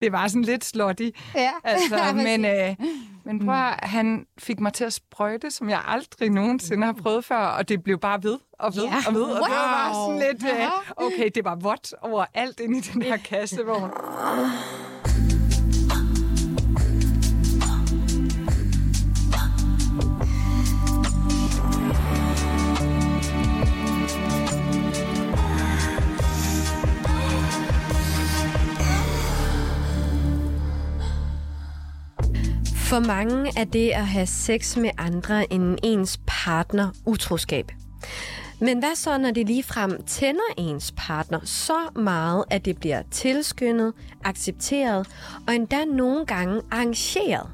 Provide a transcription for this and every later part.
det var sådan lidt slutty. Ja. Altså, men, øh, men prøv at, han fik mig til at sprøjte, som jeg aldrig nogensinde har prøvet før, og det blev bare ved og ved Ja. og ved. Og det var Wow. sådan lidt, øh, okay, det var vådt over alt inde i den her kassevogn. For mange er det at have sex med andre end ens partner utroskab. Men hvad så, når det ligefrem tænder ens partner så meget, at det bliver tilskyndet, accepteret og endda nogle gange arrangeret?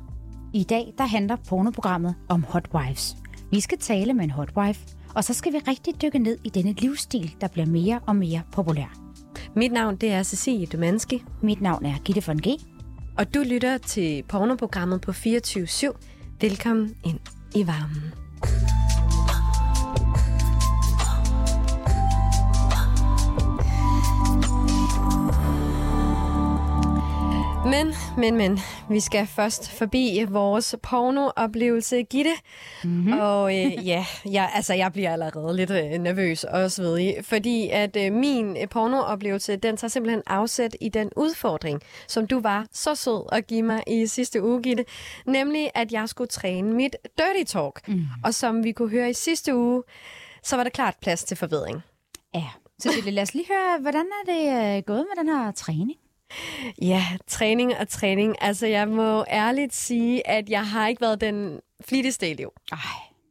I dag der handler pornoprogrammet om hot wives. Vi skal tale med en hot wife, og så skal vi rigtig dykke ned i denne livsstil, der bliver mere og mere populær. Mit navn det er Cecilie Dumanski, Mit navn er Gitte von G og du lytter til pornoprogrammet på 24-7. Velkommen ind i varmen. Men, men, men, vi skal først forbi vores pornooplevelse, Gitte. Mm-hmm. Og øh, ja, jeg, altså, jeg bliver allerede lidt øh, nervøs også, ved I, fordi at øh, min øh, pornooplevelse, den tager simpelthen afsæt i den udfordring, som du var så sød at give mig i sidste uge, Gitte. Nemlig, at jeg skulle træne mit dirty talk. Mm. Og som vi kunne høre i sidste uge, så var der klart plads til forbedring. Ja, Cecilie, lad os lige høre, hvordan er det øh, gået med den her træning? Ja, træning og træning. Altså, jeg må ærligt sige, at jeg har ikke været den flittigste elev. Ej,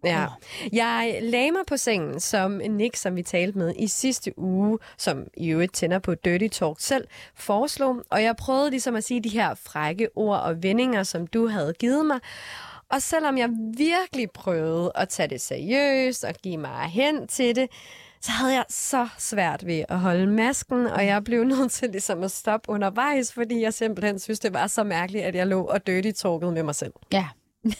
Ja. Jeg lagde mig på sengen, som Nick, som vi talte med i sidste uge, som i øvrigt tænder på Dirty Talk selv, foreslog. Og jeg prøvede ligesom at sige de her frække ord og vendinger, som du havde givet mig. Og selvom jeg virkelig prøvede at tage det seriøst og give mig hen til det, så havde jeg så svært ved at holde masken, og jeg blev nødt til ligesom at stoppe undervejs, fordi jeg simpelthen synes, det var så mærkeligt, at jeg lå og dirty talkede med mig selv. ja.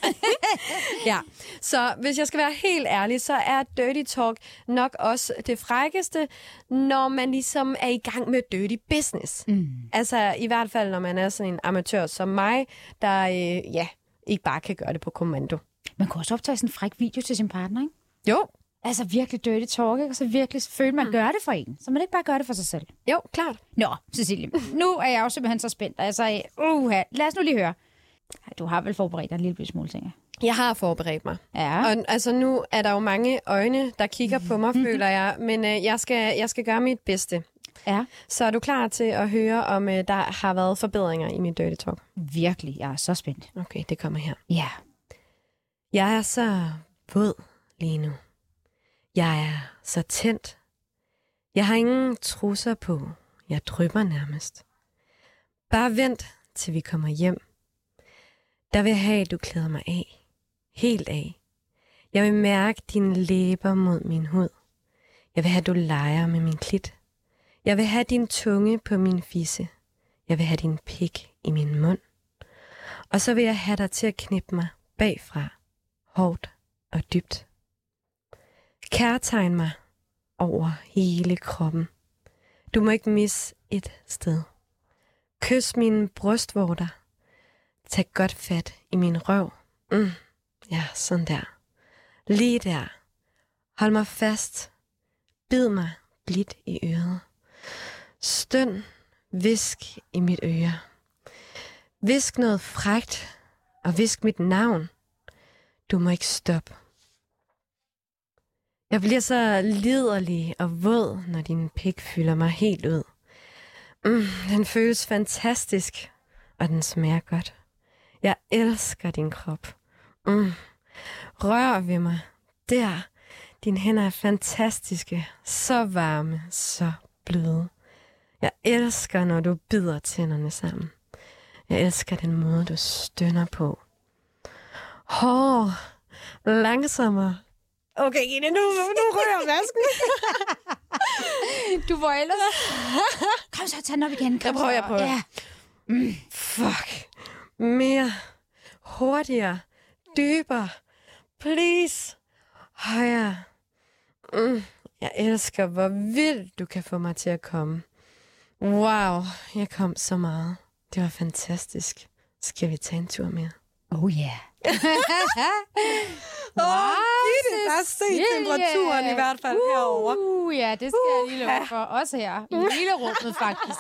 Ja, så hvis jeg skal være helt ærlig, så er dirty talk nok også det frækkeste, når man ligesom er i gang med dirty business. Mm. Altså i hvert fald, når man er sådan en amatør som mig, der øh, ja, ikke bare kan gøre det på kommando. Man kunne også optage sådan en fræk video til sin partner, ikke? Jo, Altså virkelig dirty talk, ikke? Og så virkelig føle, man gør det for en. Så man ikke bare gør det for sig selv. jo, klart. Nå, Cecilie, nu er jeg jo simpelthen så spændt. Altså, uh, lad os nu lige høre. Du har vel forberedt dig en lille smule ting? Jeg har forberedt mig. Ja. Og altså nu er der jo mange øjne, der kigger på mig, føler jeg. Men øh, jeg, skal, jeg skal gøre mit bedste. Ja. Så er du klar til at høre, om øh, der har været forbedringer i min dirty talk? Virkelig, jeg er så spændt. Okay, det kommer her. Ja. Jeg er så våd lige nu. Jeg er så tændt. Jeg har ingen trusser på. Jeg drypper nærmest. Bare vent, til vi kommer hjem. Der vil jeg have, at du klæder mig af. Helt af. Jeg vil mærke dine læber mod min hud. Jeg vil have, at du leger med min klit. Jeg vil have din tunge på min fisse. Jeg vil have din pik i min mund. Og så vil jeg have dig til at knippe mig bagfra hårdt og dybt. Kærtegn mig over hele kroppen. Du må ikke misse et sted. Kys mine brystvorter. Tag godt fat i min røv. Mm. Ja, sådan der. Lige der. Hold mig fast. Bid mig blidt i øret. Støn. Visk i mit øre. Visk noget frægt, og visk mit navn. Du må ikke stoppe. Jeg bliver så liderlig og våd, når din pik fylder mig helt ud. Mm, den føles fantastisk, og den smager godt. Jeg elsker din krop. Mm. Rør ved mig. Der. Dine hænder er fantastiske. Så varme. Så bløde. Jeg elsker, når du bider tænderne sammen. Jeg elsker den måde, du stønner på. Hård. Langsommere. Okay, Ine, nu, nu rører vasken. Du var ellers... Kom så, tag den op igen. Kom Jeg prøver, jeg prøver. Ja. Fuck. Mere. Hurtigere. Dybere. Please. Højere. Mm. Jeg elsker, hvor vildt du kan få mig til at komme. Wow, jeg kom så meget. Det var fantastisk. Skal vi tage en tur mere? Oh yeah. Åh, Gitte, bare se temperaturen i hvert fald herovre. Uh, ja, det skal jeg lige love for. Også her. I hele rummet, faktisk.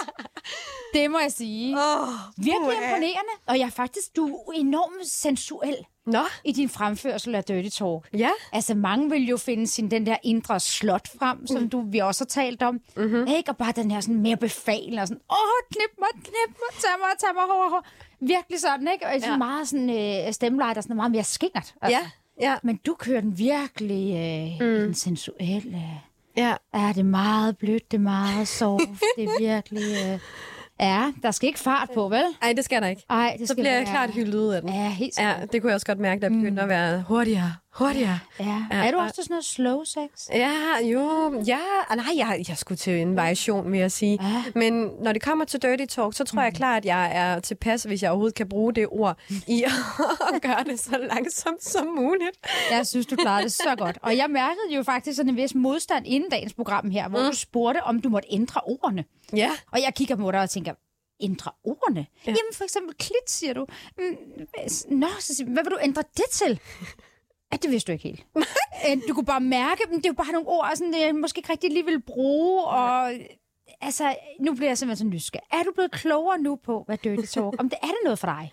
Det må jeg sige. Åh, Virkelig imponerende. Og jeg er faktisk, du er enormt sensuel Nå, i din fremførsel af Dirty Talk. ja. Altså, mange vil jo finde sin den der indre slot frem, som du, vi også har talt om. Mm-hmm. Ikke? Og bare den her sådan mere befalende og sådan, åh, knip mig, knip mig, tag mig, tag mig, hår, hår. Virkelig sådan, ikke? Og sådan Ja. meget sådan øh, stemmeleje, der er sådan meget mere skingert. Altså. Ja, ja, Men du kører den virkelig øh, mm. den sensuelle. ja. Ja, det er meget blødt, det er meget soft, det er virkelig... Øh, ja, der skal ikke fart på, vel? Ej, det skal der ikke. Ej, det Så skal bliver jeg klart hyldet ud af den. Ja, helt Ja, sikkert. det kunne jeg også godt mærke, der begyndte at være hurtigere, hurtigere. Ja. Ja, Er du og- også til sådan noget slow sex? Ja, jo, ja, ah, nej, jeg, jeg skulle til en variation, vil jeg sige. Ja. Men når det kommer til dirty talk, så tror jeg klart, at jeg er tilpas, hvis jeg overhovedet kan bruge det ord, i at gøre det så langsomt som muligt. Jeg synes, du klarede det så godt. Og jeg mærkede jo faktisk sådan en vis modstand inden dagens program her, hvor mm. du spurgte, om du måtte ændre ordene. Ja, Og jeg kigger på dig og tænker, ændre ordene? Ja. Jamen for eksempel klit, siger du. Mm, Nå, så siger, hvad vil du ændre det til? Ja, det vidste du ikke helt. Øh, Du kunne bare mærke dem. Det er jo bare nogle ord, sådan, jeg måske ikke rigtig lige vil bruge. Og altså, nu bliver jeg simpelthen så nysgerrig. Er du blevet klogere nu på, hvad dirty talk? Om det er det noget for dig?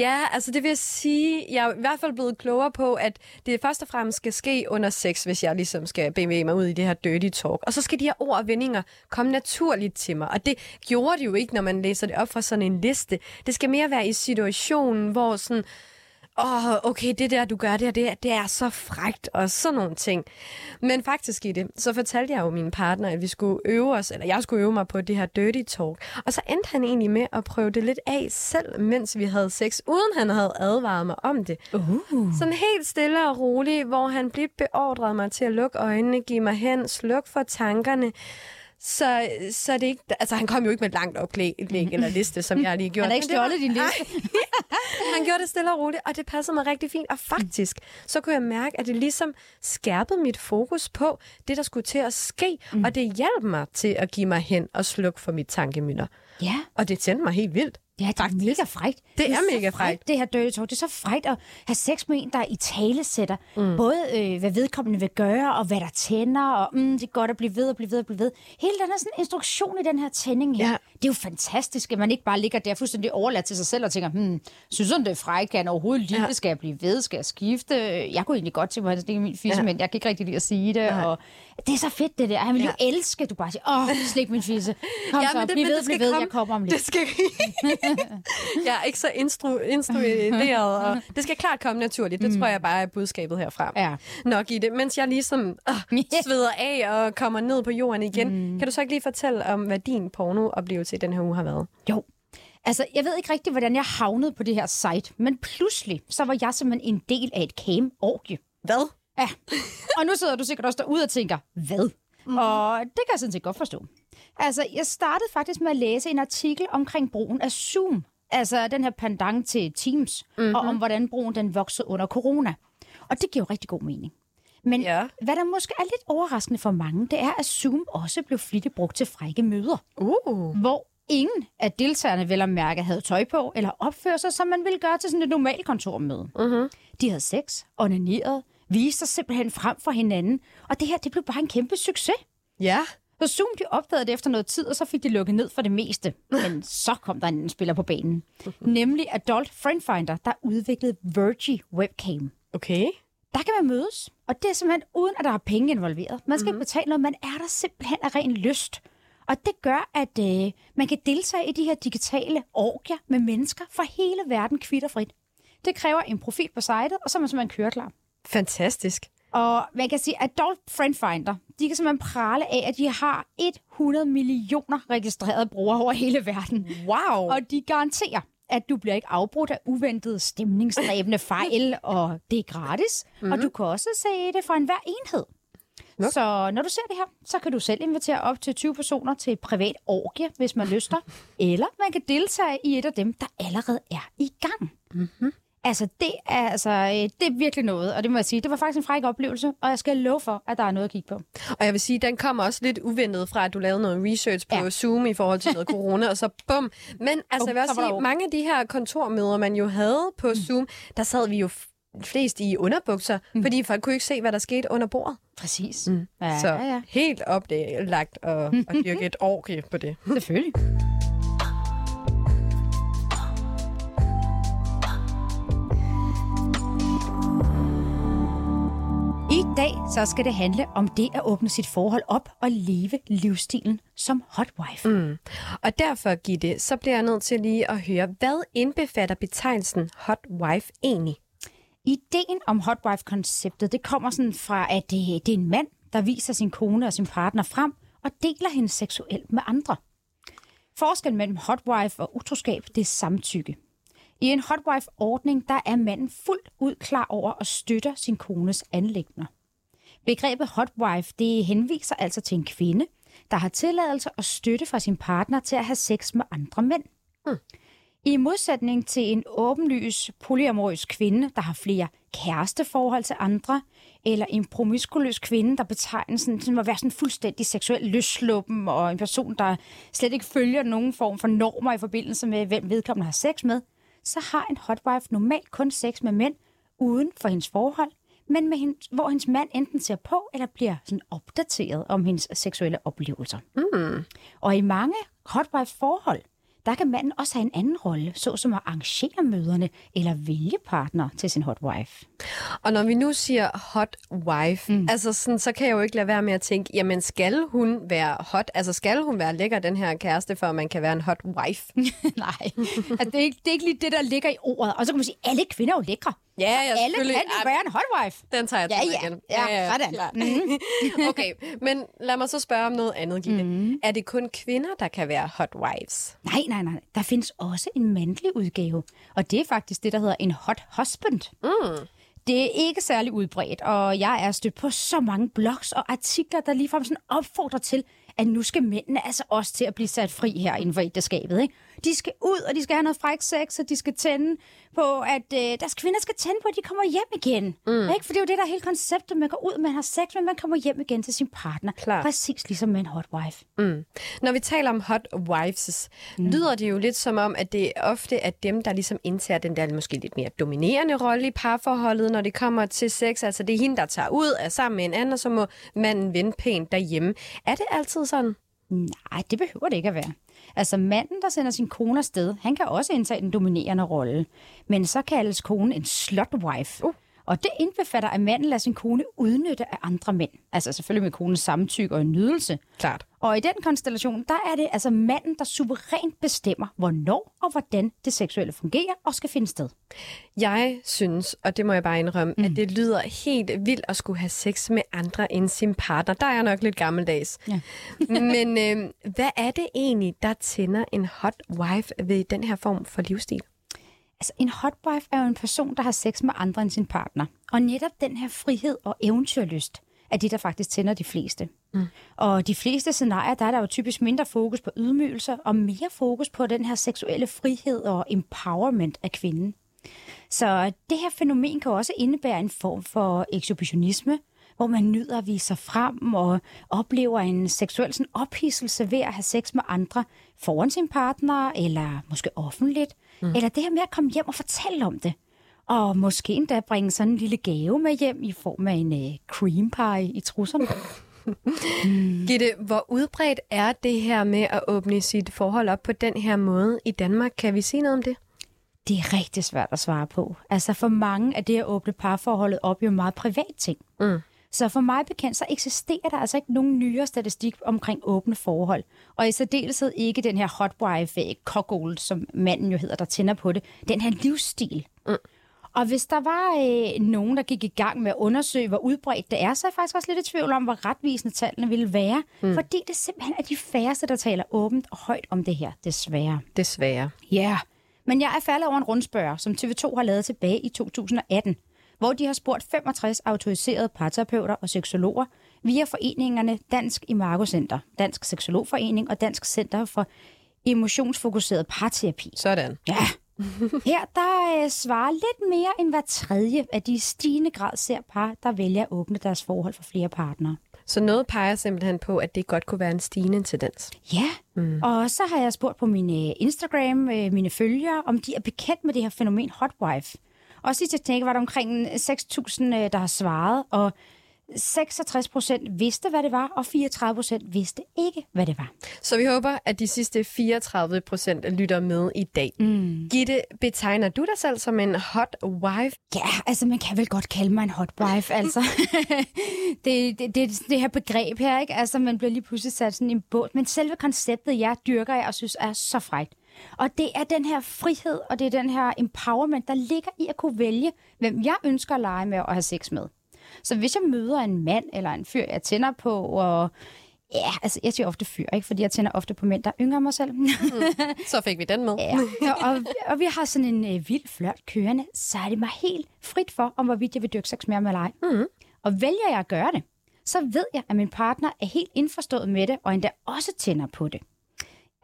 Ja, altså det vil jeg sige, jeg er i hvert fald blevet klogere på, at det først og fremmest skal ske under sex, hvis jeg ligesom skal bevæge mig ud i det her dirty talk. Og så skal de her ord og vendinger komme naturligt til mig. Og det gjorde det jo ikke, når man læser det op fra sådan en liste. Det skal mere være i situationen, hvor sådan, åh, oh, okay, det der, du gør det det, er- det er så frægt, og sådan nogle ting. Men faktisk i det, så fortalte jeg jo min partner, at vi skulle øve os, eller jeg skulle øve mig på det her dirty talk. Og så endte han egentlig med at prøve det lidt af selv, mens vi havde sex, uden han havde advaret mig om det. Uh. Sådan helt stille og roligt, hvor han blev beordret mig til at lukke øjnene, give mig hen, slukke for tankerne. Så, så det ikke, altså han kom jo ikke med et langt oplæg eller liste, som jeg lige gjorde. Han har ikke stjålet din liste. han gjorde det stille og roligt, og det passede mig rigtig fint. Og faktisk, så kunne jeg mærke, at det ligesom skærpede mit fokus på det, der skulle til at ske. Mm. Og det hjalp mig til at give mig hen og slukke for mit tankemønter. Ja. Og det tændte mig helt vildt. Ja, det er mega frækt. Det er så mega frækt. Det her dirty talk, det er så frækt at have sex med en, der i tale sætter. Mm. Både øh, hvad vedkommende vil gøre, og hvad der tænder, og mm, det er godt at blive ved og blive ved og blive ved. Hele den her sådan instruktion i den her tænding her, Ja. det er jo fantastisk, at man ikke bare ligger der fuldstændig overladt til sig selv og tænker, hmm, synes han det er frækt, kan overhovedet lide Ja. det, skal jeg blive ved, skal jeg skifte? Jeg kunne egentlig godt tænke mig, at det er min fisse, Ja. men jeg kan ikke rigtig lide at sige det. Nej. Og det er så fedt det der. Han vil jo elske, du bare siger, åh, slik min fisse. Kom ja, så, bliv ved, bliv ved, jeg kommer om lidt. Det skal... jeg er ikke så instru- instrueret, og det skal klart komme naturligt. Det mm. tror jeg bare er budskabet herfra. Ja. Nok i det. Mens jeg ligesom øh, sveder af og kommer ned på jorden igen, mm. kan du så ikke lige fortælle om, hvad din pornooplevelse i den her uge har været? Jo. Altså, jeg ved ikke rigtig, hvordan jeg havnede på det her site, men pludselig, så var jeg simpelthen en del af et cam-orgie. Hvad? Ja. Og nu sidder du sikkert også derude og tænker, hvad? Mm. Og det kan jeg sådan set godt forstå. Altså, jeg startede faktisk med at læse en artikel omkring brugen af Zoom. Altså den her pendant til Teams, mm-hmm. og om hvordan brugen den voksede under corona. Og det giver jo rigtig god mening. Men Ja. hvad der måske er lidt overraskende for mange, det er, at Zoom også blev flittigt brugt til frække møder Uh. hvor ingen af deltagerne vel at mærke havde tøj på eller opførte sig, som man ville gøre til sådan et normalt kontormøde. Mm-hmm. De havde sex, onaneret, viste sig simpelthen frem for hinanden, og det her det blev bare en kæmpe succes. Ja. Så Zoom de opdagede det efter noget tid, og så fik de lukket ned for det meste. Men så kom der en anden spiller på banen. Nemlig Adult Friend Finder, der udviklede Virgie Webcam. Okay. Der kan man mødes, og det er simpelthen uden, at der er penge involveret. Man skal mm-hmm. ikke betale noget, man er der simpelthen af ren lyst. Og det gør, at øh, man kan deltage i de her digitale orgier med mennesker fra hele verden kvitterfrit. Det kræver en profil på sitet, og så er man simpelthen køreklar. Fantastisk. Og man kan sige, at Adult Friend Finder, de kan simpelthen prale af, at de har 100 millioner registrerede brugere over hele verden. Wow. Og de garanterer, at du bliver ikke afbrudt af uventede stemningsdræbende fejl, og det er gratis. Mm. Og du kan også se det fra enhver enhed. Nå. Så når du ser det her, så kan du selv invitere op til 20 personer til et privat orgie, hvis man lyster. Eller man kan deltage i et af dem, der allerede er i gang. Mm-hmm. Altså, det er, altså, øh, det er virkelig noget, og det må jeg sige. Det var faktisk en fræk oplevelse, og jeg skal love for, at der er noget at kigge på. Og jeg vil sige, den kommer også lidt uventet fra, at du lavede noget research på Ja. Zoom i forhold til noget corona, og så bum. Men altså, Bum, jeg vil også sige, ro. mange af de her kontormøder, man jo havde på mm. Zoom, der sad vi jo flest i underbukser, mm. fordi folk kunne ikke se, hvad der skete under bordet. Præcis. Mm. Ja, så ja, ja. helt oplagt at, at dyrke et orke på det. Selvfølgelig. Dag så skal det handle om det at åbne sit forhold op og leve livsstilen som hot wife. Mm. Og derfor, Gitte, så bliver jeg nødt til lige at høre, hvad indbefatter betegnelsen hot wife egentlig? Ideen om hot wife-konceptet, det kommer sådan fra, at det, det er en mand, der viser sin kone og sin partner frem og deler hende seksuelt med andre. Forskellen mellem hot wife og utroskab, det er samtykke. I en hot wife-ordning, der er manden fuldt ud klar over og støtter sin kones anlægner. Begrebet hot wife, det henviser altså til en kvinde, der har tilladelse og støtte fra sin partner til at have sex med andre mænd. I modsætning til en åbenlys polyamorøs kvinde, der har flere kæresteforhold til andre, eller en promiskuløs kvinde, der betegnes sådan, som at være sådan fuldstændig seksuel løsluppen, og en person, der slet ikke følger nogen form for normer i forbindelse med, hvem vedkommende har sex med, så har en hotwife normalt kun sex med mænd uden for hendes forhold, men med hende, hvor hendes mand enten ser på eller bliver sådan opdateret om hendes seksuelle oplevelser. Mm. Og i mange hotwife-forhold, der kan manden også have en anden rolle, såsom at arrangere møderne eller vælge partner til sin hotwife. Og når vi nu siger hot wife, mm. altså sådan, så kan jeg jo ikke lade være med at tænke, jamen skal hun være hot? Altså skal hun være lækker, den her kæreste, for at man kan være en hot wife? Nej, altså, det, er ikke, det er ikke lige det, der ligger i ordet. Og så kan man sige, alle kvinder er jo lækre. Ja, ja, Alle kan selvfølgelig. jo være en hotwife. Den tager jeg Ja, ja. igen. Ja, sådan. klart. Mhm. okay, men lad mig så spørge om noget andet, Gitte. Mm. Er det kun kvinder, der kan være hot wives? Nej, nej, nej. Der findes også en mandlig udgave. Og det er faktisk det, der hedder en hot husband. Mm. Det er ikke særlig udbredt, og jeg er stødt på så mange blogs og artikler, der ligefrem sådan opfordrer til, at nu skal mændene altså også til at blive sat fri her inden for ægteskabet. Ikke? De skal ud, og de skal have noget fræk sex, og de skal tænde på, at øh, deres kvinder skal tænde på, at de kommer hjem igen. Mm. Ikke? For det er jo det, der er hele konceptet. Man går ud, man har sex, men man kommer hjem igen til sin partner. Klar. Præcis ligesom med en hot wife. Mm. Når vi taler om hot wives, mm. lyder det jo lidt som om, at det ofte er dem, der ligesom indtager den der måske lidt mere dominerende rolle i parforholdet, når det kommer til sex. Altså det er hende, der tager ud, er sammen med en anden, og så må manden vente pænt derhjemme. Er det altid sådan? Nej, det behøver det ikke at være. Altså manden, der sender sin kone afsted, han kan også indtage den dominerende rolle. Men så kaldes konen en slutwife. Uh. Og det indbefatter, at manden lader sin kone udnytte af andre mænd. Altså selvfølgelig med konens samtykke og en nydelse. Klart. Og i den konstellation, der er det altså manden, der suverænt bestemmer, hvornår og hvordan det seksuelle fungerer og skal finde sted. Jeg synes, og det må jeg bare indrømme, mm. at det lyder helt vildt at skulle have sex med andre end sin partner. Der er jeg nok lidt gammeldags. Ja. Men øh, hvad er det egentlig, der tænder en hot wife ved den her form for livsstil? Altså, en hotwife er jo en person, der har sex med andre end sin partner. Og netop den her frihed og eventyrlyst er det, der faktisk tænder de fleste. Mm. Og de fleste scenarier, der er der jo typisk mindre fokus på ydmygelser, og mere fokus på den her seksuelle frihed og empowerment af kvinden. Så det her fænomen kan også indebære en form for ekshibitionisme, hvor man nyder at vise sig frem og oplever en seksuel sådan, ophidselse ved at have sex med andre foran sin partner, eller måske offentligt. Mm. Eller det her med at komme hjem og fortælle om det. Og måske endda bringe sådan en lille gave med hjem i form af en øh, cream pie i trusserne. Mm. Gitte, hvor udbredt er det her med at åbne sit forhold op på den her måde i Danmark? Kan vi sige noget om det? Det er rigtig svært at svare på. Altså for mange er det at åbne parforholdet op jo meget privat ting. Mm. Så for mig bekendt, så eksisterer der altså ikke nogen nyere statistik omkring åbne forhold. Og i særdeleshed ikke den her hotwife cockold, som manden jo hedder, der tænder på det. Den her livsstil. Mm. Og hvis der var øh, nogen, der gik i gang med at undersøge, hvor udbredt det er, så er jeg faktisk også lidt i tvivl om, hvor retvisende tallene ville være. Mm. Fordi det simpelthen er de færreste, der taler åbent og højt om det her, desværre. Desværre. Ja, yeah. men jeg er faldet over en rundspørg, som TV2 har lavet tilbage i 2018, hvor de har spurgt 65 autoriserede parterapeuter og seksologer via foreningerne Dansk Imago Center, Dansk Seksologforening og Dansk Center for Emotionsfokuseret Parterapi. Sådan. Ja, Her der øh, svarer lidt mere end hver tredje af de i stigende grad ser par, der vælger at åbne deres forhold for flere partnere. Så noget peger simpelthen på, at det godt kunne være en stigende tendens. Ja, mm. og så har jeg spurgt på min øh, Instagram, øh, mine følgere, om de er bekendt med det her fænomen hot wife. Og sidst jeg tænkte, var der omkring 6.000, øh, der har svaret, og 66 procent vidste, hvad det var, og 34 procent vidste ikke, hvad det var. Så vi håber, at de sidste 34 procent lytter med i dag. Mm. Gitte, betegner du dig selv som en hot wife? Ja, altså man kan vel godt kalde mig en hot wife, altså. det, det, det, det her begreb her, ikke? Altså man bliver lige pludselig sat sådan en båd. Men selve konceptet, jeg dyrker jeg og synes er så frægt. Og det er den her frihed, og det er den her empowerment, der ligger i at kunne vælge, hvem jeg ønsker at lege med og have sex med. Så hvis jeg møder en mand eller en fyr, jeg tænder på, og Ja, altså jeg siger ofte fyr, ikke? fordi jeg tænder ofte på mænd, der yngre mig selv. mm. Så fik vi den med. ja, og, og vi har sådan en øh, vild flørt kørende, så er det mig helt frit for, om hvorvidt jeg vil dyrke sex mere med dig. Mm. Og vælger jeg at gøre det, så ved jeg, at min partner er helt indforstået med det, og endda også tænder på det.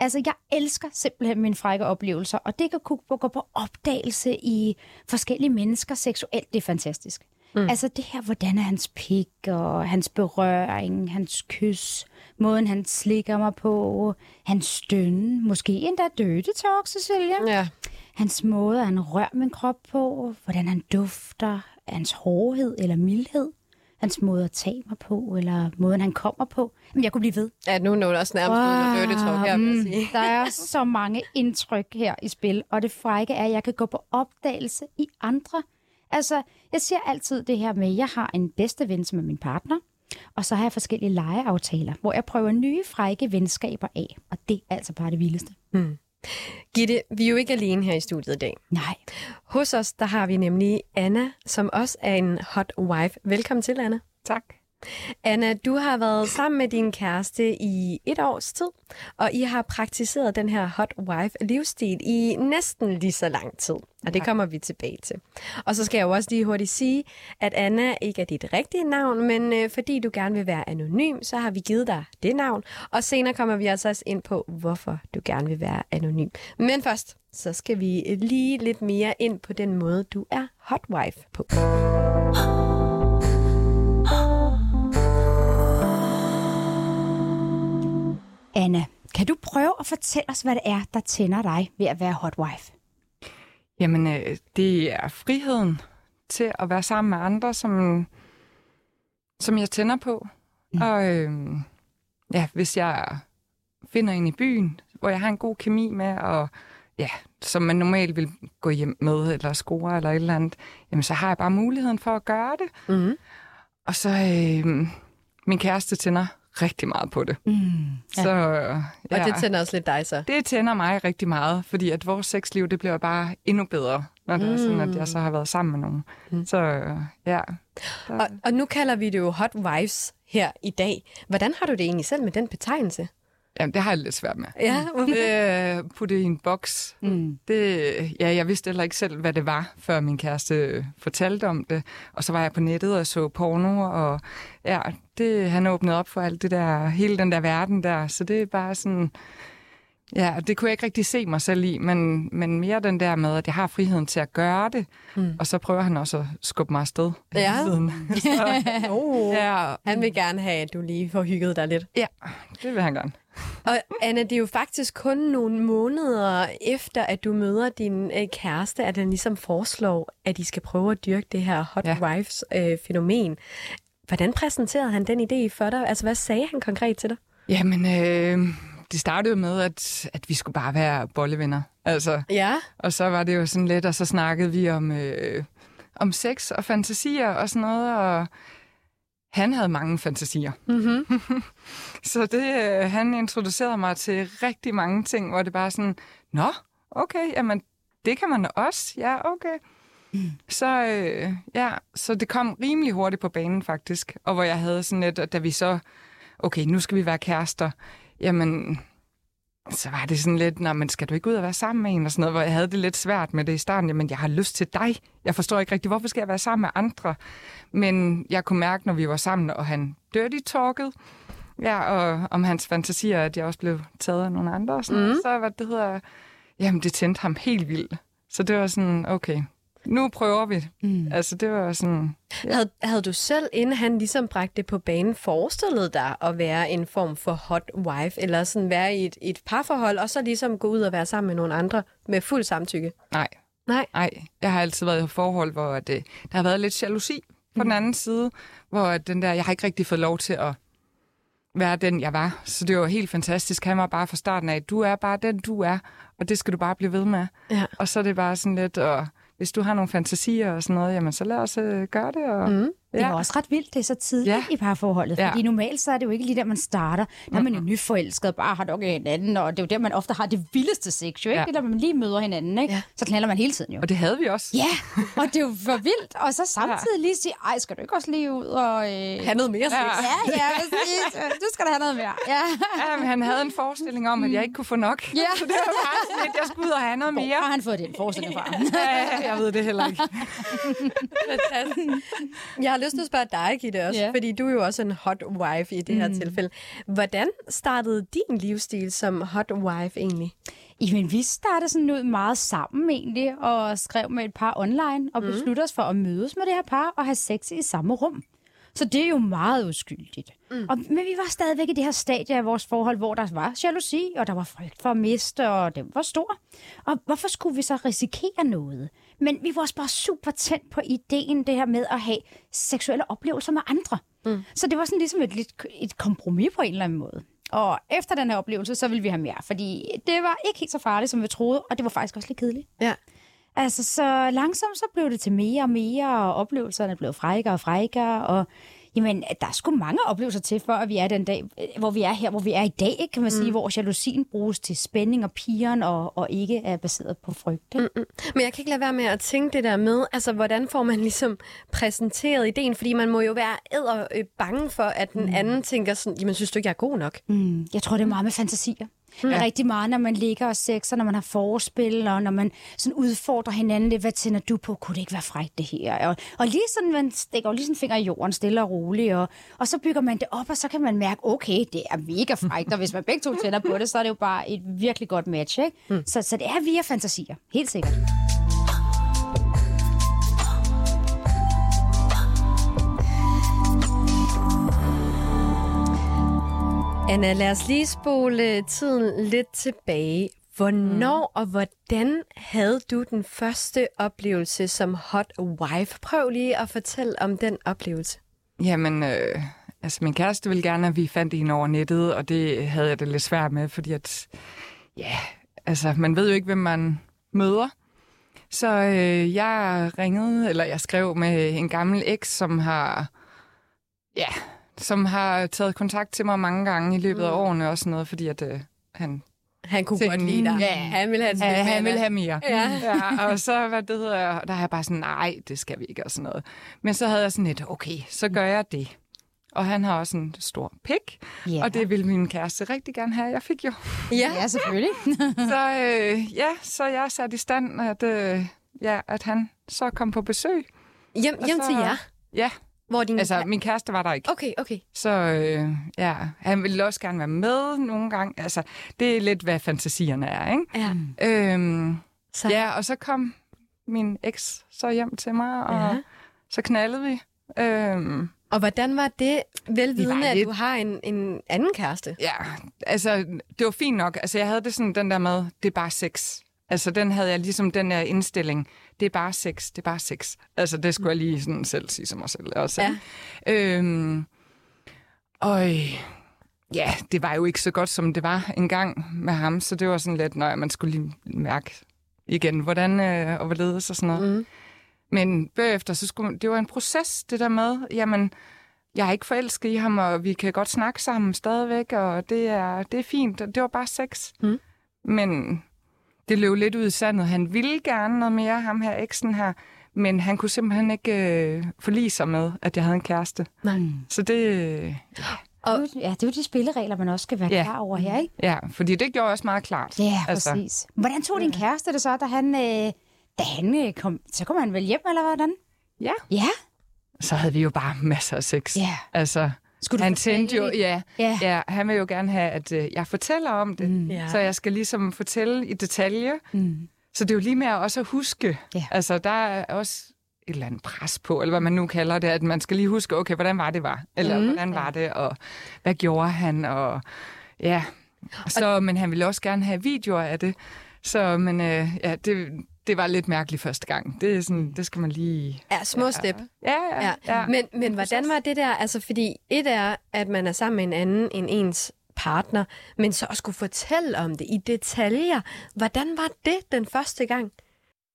Altså, jeg elsker simpelthen mine frække oplevelser, og det kan kunne gå på opdagelse i forskellige mennesker seksuelt. Det er fantastisk. Mm. Altså det her, hvordan er hans pik, og hans berøring, hans kys, måden han slikker mig på, hans stønne, måske endda døde talk, Cecilia. Ja. Hans måde, han rører min krop på, hvordan han dufter, hans hårdhed eller mildhed hans måde at tage mig på, eller måden, han kommer på. Men jeg kunne blive ved. Ja, nu er det også nærmest wow, dirty talk her, sige. Der er så mange indtryk her i spil, og det frække er, at jeg kan gå på opdagelse i andre Altså, jeg siger altid det her med, at jeg har en bedste ven, som er min partner, og så har jeg forskellige legeaftaler, hvor jeg prøver nye frække venskaber af, og det er altså bare det vildeste. Mm. Gitte, vi er jo ikke alene her i studiet i dag. Nej. Hos os, der har vi nemlig Anna, som også er en hot wife. Velkommen til, Anna. Tak. Anna, du har været sammen med din kæreste i et års tid, og I har praktiseret den her hot wife livsstil i næsten lige så lang tid. Og det kommer vi tilbage til. Og så skal jeg jo også lige hurtigt sige, at Anna ikke er dit rigtige navn, men øh, fordi du gerne vil være anonym, så har vi givet dig det navn. Og senere kommer vi altså også ind på, hvorfor du gerne vil være anonym. Men først, så skal vi lige lidt mere ind på den måde, du er hot wife på. Anna, kan du prøve at fortælle os, hvad det er, der tænder dig ved at være hot wife? Jamen, øh, det er friheden til at være sammen med andre, som, som jeg tænder på. Mm. Og øh, ja, hvis jeg finder en i byen, hvor jeg har en god kemi med, og ja, som man normalt vil gå hjem med, eller score, eller et eller andet, jamen så har jeg bare muligheden for at gøre det. Mm. Og så øh, min kæreste tænder rigtig meget på det. Mm, ja. Så, ja. Og det tænder også lidt dig så? Det tænder mig rigtig meget, fordi at vores sexliv, det bliver bare endnu bedre, når mm. det er sådan, at jeg så har været sammen med nogen. Mm. Så ja. Og, og nu kalder vi det jo hot wives her i dag. Hvordan har du det egentlig selv med den betegnelse? Jamen, det har jeg lidt svært med. Ja, det, putte i en boks. Mm. Det, ja, jeg vidste heller ikke selv, hvad det var, før min kæreste fortalte om det. Og så var jeg på nettet og så porno, og ja, det, han åbnede op for alt det der, hele den der verden der. Så det er bare sådan... Ja, det kunne jeg ikke rigtig se mig selv i, men, men mere den der med, at jeg har friheden til at gøre det, mm. og så prøver han også at skubbe mig afsted. Ja. så, oh. ja. Han vil gerne have, at du lige får hygget dig lidt. Ja, det vil han gerne. Og Anna, det er jo faktisk kun nogle måneder efter, at du møder din øh, kæreste, at han ligesom foreslår, at I skal prøve at dyrke det her hot ja. wives-fænomen. Øh, Hvordan præsenterede han den idé for dig? Altså, hvad sagde han konkret til dig? Jamen, øh, det startede med, at, at vi skulle bare være bollevenner. Altså, ja. Og så var det jo sådan lidt, og så snakkede vi om, øh, om sex og fantasier og sådan noget, og han havde mange fantasier. Mm-hmm. så det, øh, han introducerede mig til rigtig mange ting, hvor det bare sådan, nå, okay, jamen, det kan man også. Ja, okay. Mm. Så, øh, ja, så det kom rimelig hurtigt på banen faktisk, og hvor jeg havde sådan lidt, da vi så, okay, nu skal vi være kærester, jamen, så var det sådan lidt, når man skal du ikke ud og være sammen med en, og sådan noget, hvor jeg havde det lidt svært med det i starten, jamen, jeg har lyst til dig. Jeg forstår ikke rigtig, hvorfor skal jeg være sammen med andre? Men jeg kunne mærke, når vi var sammen, og han dirty talkede, ja, og om hans fantasier, at jeg også blev taget af nogle andre, og sådan mm. så var det hedder, jamen, det tændte ham helt vildt. Så det var sådan, okay, nu prøver vi det. Mm. Altså, det var sådan... Ja. Havde, havde du selv, inden han ligesom bragte det på banen, forestillet dig at være en form for hot wife, eller sådan være i et, et parforhold, og så ligesom gå ud og være sammen med nogle andre med fuld samtykke? Nej. Nej. Nej, jeg har altid været i forhold, hvor det, der har været lidt jalousi på mm. den anden side, hvor den der, jeg har ikke rigtig fået lov til at være den, jeg var. Så det var helt fantastisk. Han var bare fra starten af, du er bare den, du er, og det skal du bare blive ved med. Ja. Og så er det bare sådan lidt, og hvis du har nogle fantasier og sådan noget, jamen så lad os uh, gøre det. Og, Mm. Det er også ret vildt, det er så tidligt Ja. i parforholdet. Ja. Fordi normalt så er det jo ikke lige der, man starter. Der er man jo nyforelsket og bare har dukket hinanden, og det er jo der, man ofte har det vildeste sex, jo ikke? Ja. Det er der, man lige møder hinanden, ikke? Ja. Så knaller man hele tiden jo. Og det havde vi også. Ja, og det er jo for vildt. Og så samtidig lige sige, ej, skal du ikke også lige ud og... Øh... Han noget mere sex. Ja. Ja, ja, præcis. Du skal da have noget mere. Ja. Ja, men han havde en forestilling om, at jeg ikke kunne få nok. Ja. Så det var bare sådan lidt, jeg skulle ud og have noget Hvor mere. har han fået den forestilling fra? Ja, jeg ved det heller ikke. Jeg lyst til at spørge dig, Gitte, også, Ja. fordi du er jo også en hot wife i det her mm. tilfælde. Hvordan startede din livsstil som hot wife egentlig? Jamen, vi startede sådan ud meget sammen egentlig, og skrev med et par online, og besluttede os for at mødes med det her par og have sex i samme rum. Så det er jo meget uskyldigt. Mm. Og, men vi var stadigvæk i det her stadie af vores forhold, hvor der var jalousi, og der var frygt for at miste, og den var stor. Og hvorfor skulle vi så risikere noget? Men vi var også bare super tændt på ideen, det her med at have seksuelle oplevelser med andre. Mm. Så det var sådan ligesom et, lidt, et kompromis på en eller anden måde. Og efter den her oplevelse, så ville vi have mere, fordi det var ikke helt så farligt, som vi troede, og det var faktisk også lidt kedeligt. Ja. Altså, så langsomt så blev det til mere og mere, og oplevelserne blev frækkere og frækkere, og jamen, der er sgu mange oplevelser til, for at vi er den dag, hvor vi er her, hvor vi er i dag, ikke, kan man sige, hvor jalousien bruges til spænding og piren, og, og ikke er baseret på frygt. ikke? Men jeg kan ikke lade være med at tænke det der med, altså hvordan får man ligesom præsenteret ideen? Fordi man må jo være æder øh, bange for, at den anden tænker sådan, jamen synes du ikke, jeg er god nok? Mm, jeg tror, det er meget med fantasier. Mm. Rigtig meget, når man ligger og sexer, når man har forspil, og når man sådan udfordrer hinanden lidt. Hvad tænder du på? Kunne det ikke være frækt, det her? Og, og lige sådan, man stikker jo lige sådan finger i jorden, stille og roligt, og, og så bygger man det op, og så kan man mærke, okay, det er mega frækt, og hvis man begge to tænder på det, så er det jo bare et virkelig godt match, ikke? Mm. Så, så det er via fantasier, helt sikkert. Anna, lad os lige spole tiden lidt tilbage. Hvornår mm. og hvordan havde du den første oplevelse som hot wife? Prøv lige at fortælle om den oplevelse. Jamen, øh, altså min kæreste ville gerne, at vi fandt en over nettet, og det havde jeg det lidt svært med, fordi at, ja, altså man ved jo ikke, hvem man møder. Så øh, jeg ringede, eller jeg skrev med en gammel eks, som har, ja, som har taget kontakt til mig mange gange i løbet af årene og sådan noget, fordi at øh, han Han kunne Tænkte, godt lide dig. ja. Han ville have Ja, han vil Anna. have mere. Ja. ja. Og så, hvad det hedder, der har jeg bare sådan, nej, det skal vi ikke, og sådan noget. Men så havde jeg sådan et, okay, så gør jeg det. Og han har også en stor pik, Ja. og det ville min kæreste rigtig gerne have. Jeg fik jo. Ja. Ja, selvfølgelig. Så øh, ja, så jeg satte i stand, at, øh, ja, at han så kom på besøg. Hjem, hjem så- til jer, Ja, hvor din... altså min kæreste var der ikke. Okay, okay. Så øh, ja, han ville også gerne være med nogle gange. Altså, det er lidt, hvad fantasierne er, ikke? Ja. Øhm, Så, Ja, og så kom min eks så hjem til mig, og Ja. så knaldede vi. Øhm, Og hvordan var det, velvidende, at lidt- du har en, en anden kæreste? ja, altså, det var fint nok. Altså, jeg havde det sådan, den der med, det er bare sex. Altså, den havde jeg ligesom den der indstilling. Det er bare sex, det er bare sex. Altså, det skulle jeg lige sådan selv sige til mig selv også. Ja. Øhm, og ja, det var jo ikke så godt, som det var engang med ham, så det var sådan lidt, når man skulle lige mærke igen, hvordan øh, og hvorledes og sådan noget. Mm. Men bagefter, så skulle det var en proces, det der med, jamen, jeg er ikke forelsket i ham, og vi kan godt snakke sammen stadigvæk, og det er, det er fint. og Det var bare sex. Mm. Men det løb lidt ud i sandet. Han ville gerne noget mere, ham her eksen her, men han kunne simpelthen ikke øh, forlige sig med, at jeg havde en kæreste. Nej. Så det, øh, Og... Ja, det er jo de spilleregler, man også skal være Ja. klar over her, ikke? ja, fordi det gjorde også meget klart. Ja, Altså. præcis. Hvordan tog din kæreste det så, da han, øh, da han øh, kom? Så kom han vel hjem, eller hvordan? Ja. Ja. Så havde vi jo bare masser af sex. Ja. Altså, Skulle du han tændte jo, det? ja, Ja. ja, han vil jo gerne have, at øh, jeg fortæller om det. Mm. Så jeg skal ligesom fortælle i detalje, Mm. Så det er jo lige med at også at huske. Ja. Altså, der er også et eller andet pres på, eller hvad man nu kalder det, at man skal lige huske, okay, hvordan var det var? Eller mm. hvordan var det, og hvad gjorde han? Og ja, så, men han ville også gerne have videoer af det. Så, men øh, ja, det, det var lidt mærkeligt første gang. Det, er sådan, det skal man lige... Ja, små step. Ja, ja, Ja. ja. Men, men hvordan var det der? Altså, fordi et er, at man er sammen med en anden end ens partner, men så at skulle fortælle om det i detaljer. Hvordan var det den første gang?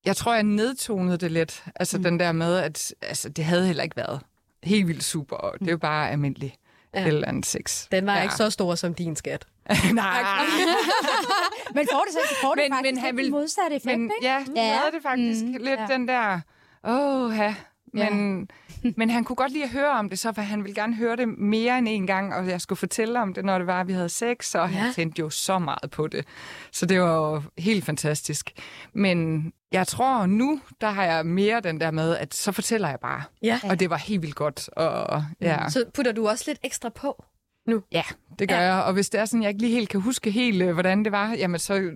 Jeg tror, jeg nedtonede det lidt. Altså mm. den der med, at altså, det havde heller ikke været helt vildt super, og det er jo bare almindeligt. Ja. Eller andet sex. Den var ja. ikke så stor som din skat. Nej, Men får det, så, får det Men- faktisk men han vil- modsatte effekt, men ikke? ja, det Ja. ja. havde det faktisk Mm, mm, lidt ja. ja. den der, åh, ja. Men, men han kunne godt lide at høre om det, så for han ville gerne høre det mere end en gang, og jeg skulle fortælle om det, når det var, at vi havde sex, og ja. Ja. han tændte jo så meget på det. Så det var jo helt fantastisk. Men jeg tror nu, der har jeg mere den der med, at så fortæller jeg bare. Ja. Og det var helt vildt godt. Og, ja. Så putter du også lidt ekstra på. Ja, det gør Ja. ja. jeg. Og hvis det er sådan, jeg ikke lige helt kan huske helt, øh, hvordan det var, jamen så,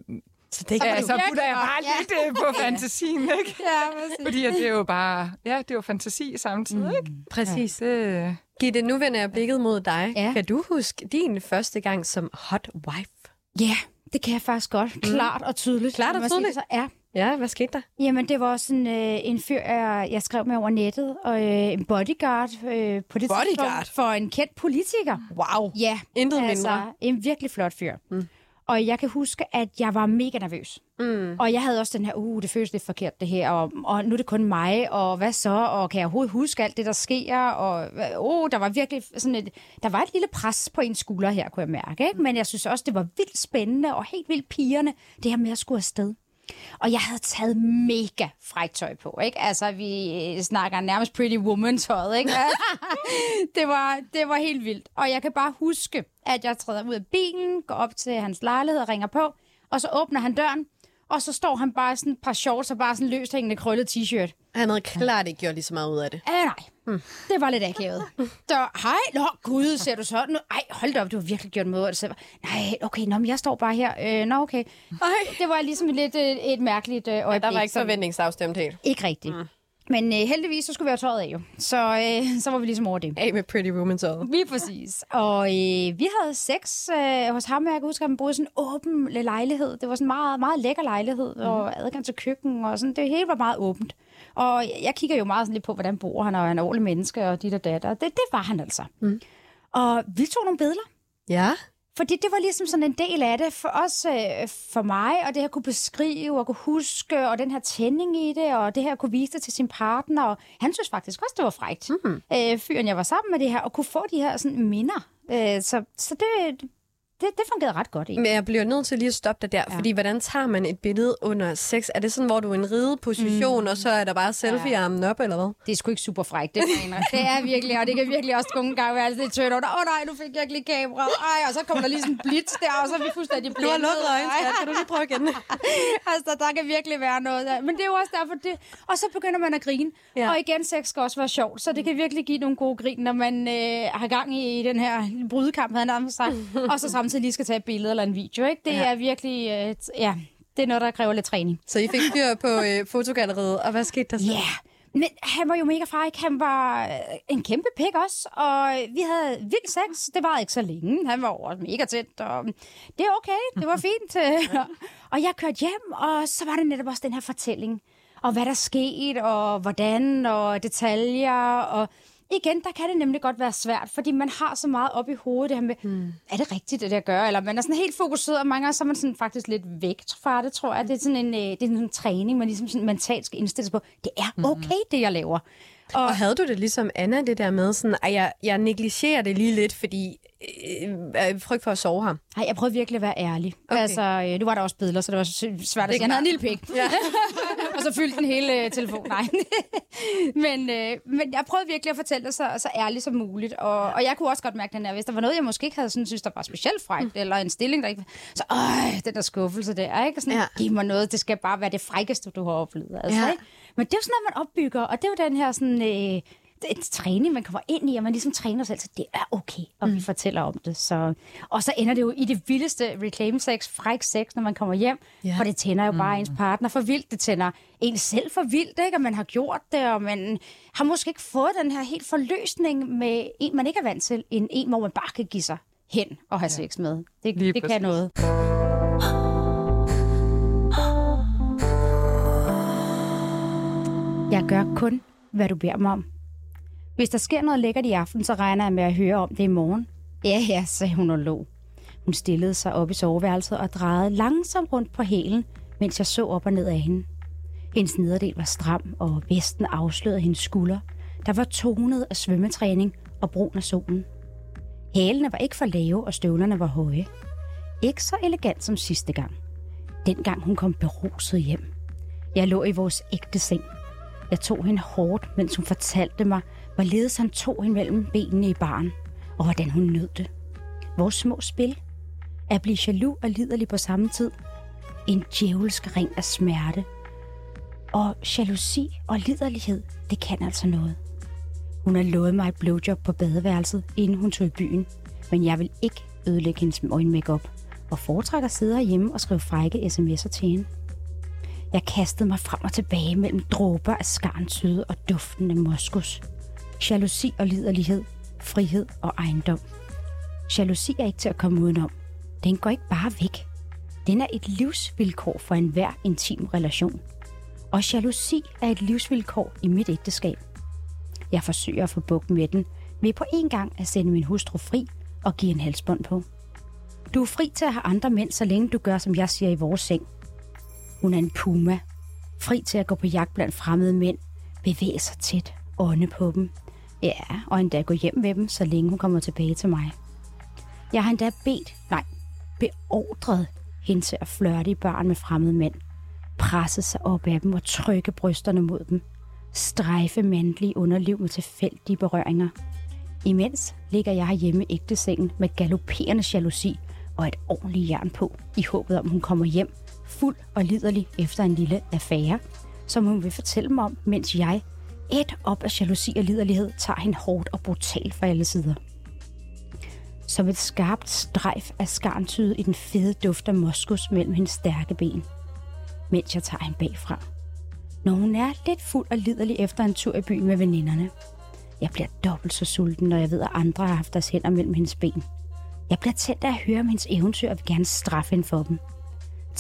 Så det ja, du så putter jeg bare ja. lidt øh, på fantasien, ikke? Ja, præcis. Fordi at det er jo bare, ja, det er jo fantasi samtidig, mm. ikke? Præcis. Det, Gitte, nu vender jeg blikket mod dig. Ja. Kan du huske din første gang som hot wife? Ja, det kan jeg faktisk godt. Klart og tydeligt. Klart og tydeligt? Så, ja. Ja, hvad skete der? Jamen, det var sådan øh, en fyr, jeg, jeg skrev med over nettet, og øh, en bodyguard øh, på det Bodyguard? tidspunkt for en kendt politiker. Wow. Ja, Intet altså mindre. en virkelig flot fyr. Mm. Og jeg kan huske, at jeg var mega nervøs. Mm. Og jeg havde også den her, uh, det føles lidt forkert det her, og, og nu er det kun mig, og hvad så, og kan jeg overhovedet huske alt det, der sker, og uh, der var virkelig sådan et, der var et lille pres på en skulder her, kunne jeg mærke, ikke? men jeg synes også, det var vildt spændende og helt vildt pigerne, det her med at skulle afsted. Og jeg havde taget mega frækt tøj på, ikke? Altså, vi snakker nærmest Pretty Woman-tøjet, ikke? det, var, det var helt vildt. Og jeg kan bare huske, at jeg træder ud af bilen, går op til hans lejlighed og ringer på, og så åbner han døren, og så står han bare i sådan et par shorts og bare sådan løst hængende krøllet t-shirt. Han havde klart ikke gjort lige så meget ud af det. Øh, nej. Hmm. Det var lidt akavet. Så, hej, nå, gud, ser du så? Nå, ej, hold da op, du har virkelig gjort noget af det. Var, nej, okay, nå, men jeg står bare her. Øh, nå, okay. Ej. Det var ligesom lidt øh, et mærkeligt øh, øjeblik. Der var ikke som- forventningsafstemthed. Ikke rigtigt. Mm. Men øh, heldigvis, så skulle vi have tøjet af jo. Så, øh, så var vi ligesom over det. Af med Pretty Woman tøjet. Lige præcis. Og øh, vi havde sex øh, hos ham, og jeg kan huske, at han boede i sådan en åben lejlighed. Det var sådan en meget, meget lækker lejlighed, mm. og adgang til køkken, og sådan. Det hele var meget åbent. Og jeg, kigger jo meget sådan lidt på, hvordan bor han, og han er en ordentlig menneske, og dit og datter. Det, det var han altså. Mm. Og vi tog nogle billeder. Ja. Fordi det var ligesom sådan en del af det for os, øh, for mig, og det her kunne beskrive og kunne huske, og den her tænding i det, og det her kunne vise det til sin partner. Og han synes faktisk også, det var frægt, mm. øh, fyren jeg var sammen med det her, og kunne få de her sådan, minder. Øh, så så det, det, det fungerede ret godt i. Men jeg bliver nødt til lige at stoppe dig der, ja. fordi hvordan tager man et billede under sex? Er det sådan, hvor du er i en rideposition, mm. og så er der bare selfie-armen op, eller hvad? Det er sgu ikke super frækt, det, mener det er virkelig, og det kan virkelig også nogle gange være lidt under. Åh oh, nej, nu fik jeg ikke lige kameraet. Ej, og så kommer der lige sådan en blitz der, og så er vi fuldstændig Du har lukket øjnene. Kan du lige prøve igen? altså, der kan virkelig være noget der. Men det er jo også derfor, det... Og så begynder man at grine. Ja. Og igen, sex skal også være sjovt, så det kan virkelig give nogle gode grin, når man øh, har gang i den her brydekamp, havde han sagt, og så samtidig lige skal tage et billede eller en video, ikke? Det Ja. er virkelig... Øh, ja, det er noget, der kræver lidt træning. Så I fik styr på øh, fotogalleriet, og hvad skete der så? Ja, yeah. men han var jo mega fræk. Han var øh, en kæmpe pik også, og vi havde vild sex. Det var ikke så længe. Han var også mega tæt, og det er okay. Det var fint. og jeg kørte hjem, og så var det netop også den her fortælling. Og hvad der skete, og hvordan, og detaljer, og igen, der kan det nemlig godt være svært, fordi man har så meget op i hovedet, det her med, hmm. er det rigtigt, det jeg gør? Eller man er sådan helt fokuseret, og mange gange så er man sådan faktisk lidt væk fra det, tror jeg. Det er sådan en, øh, det er sådan en træning, man ligesom sådan mentalt skal indstille sig på. Det er okay, det jeg laver. Og, Og havde du det ligesom Anna, det der med sådan, at jeg, jeg negligerer det lige lidt, fordi øh, øh, frygt for at sove ham? Ej, jeg prøvede virkelig at være ærlig. Okay. Altså, øh, nu var der også billeder, så det var svært at sige. Han havde en lille pik. Ja. og så fyldte den hele øh, telefon. Nej. men, øh, men jeg prøvede virkelig at fortælle det så, så ærligt som muligt. Og, og jeg kunne også godt mærke den her, hvis der var noget, jeg måske ikke havde sådan, synes, der var specielt frækt, mm. eller en stilling, der ikke... Så øj, den der skuffelse der, ikke? Sådan, Ja. ja. Giv mig noget, det skal bare være det frækkeste, du har oplevet. Altså, Ja. ja. ikke? Men det er jo sådan noget, man opbygger, og det er jo den her sådan... Øh, en træning, man kommer ind i, og man ligesom træner sig selv, så det er okay, og mm. vi fortæller om det. Så, og så ender det jo i det vildeste reclaim sex, fræk sex, når man kommer hjem, Ja. for det tænder jo bare Mm. ens partner for vildt. Det tænder en selv for vildt, ikke? og man har gjort det, og man har måske ikke fået den her helt forløsning med en, man ikke er vant til, en, en hvor man bare kan give sig hen og have sex med. Det, Lige det kan noget. Gør kun, hvad du beder mig om. Hvis der sker noget lækkert i aften, så regner jeg med at høre om det i morgen. Ja, ja, sagde hun og lå. Hun stillede sig op i soveværelset og drejede langsomt rundt på hælen, mens jeg så op og ned af hende. Hendes nederdel var stram, og vesten afslørede hendes skulder, der var tonet af svømmetræning og brun af solen. Hælene var ikke for lave, og støvlerne var høje. Ikke så elegant som sidste gang. Dengang hun kom beruset hjem. Jeg lå i vores ægte seng. Jeg tog hende hårdt, mens hun fortalte mig, hvorledes han tog hende mellem benene i baren, og hvordan hun nød det. Vores små spil. At blive jaloux og liderlig på samme tid. En djævelsk ring af smerte. Og jalousi og liderlighed, det kan altså noget. Hun har lovet mig et blowjob på badeværelset, inden hun tog i byen. Men jeg vil ikke ødelægge hendes øjenmakeup og foretrækker at sidde hjemme og skrive frække sms'er til hende. Jeg kastede mig frem og tilbage mellem dråber af skarnsyde og duften af moskus. Jalousi og liderlighed, frihed og ejendom. Jalousi er ikke til at komme udenom. Den går ikke bare væk. Den er et livsvilkår for enhver intim relation. Og jalousi er et livsvilkår i mit ægteskab. Jeg forsøger at få bugt med den, ved på en gang at sende min hustru fri og give en halsbånd på. Du er fri til at have andre mænd, så længe du gør, som jeg siger i vores seng. Hun er en puma. Fri til at gå på jagt blandt fremmede mænd. Bevæge sig tæt. Ånde på dem. Ja, og endda gå hjem med dem, så længe hun kommer tilbage til mig. Jeg har endda bedt, nej, beordret hende til at flørte i børn med fremmede mænd. Presse sig op af dem og trykke brysterne mod dem. Strejfe mandlige underliv med tilfældige berøringer. Imens ligger jeg hjemme i ægtesengen med galopperende jalousi og et ordentligt jern på, i håbet om, hun kommer hjem fuld og liderlig efter en lille affære, som hun vil fortælle mig om, mens jeg, et op af jalousi og liderlighed, tager hende hårdt og brutalt fra alle sider. Som et skarpt strejf af skarntyde i den fede duft af moskus mellem hendes stærke ben, mens jeg tager hende bagfra. Når hun er lidt fuld og liderlig efter en tur i byen med veninderne. Jeg bliver dobbelt så sulten, når jeg ved, at andre har haft deres hænder mellem hendes ben. Jeg bliver tændt af at høre om hendes eventyr og vil gerne straffe hende for dem.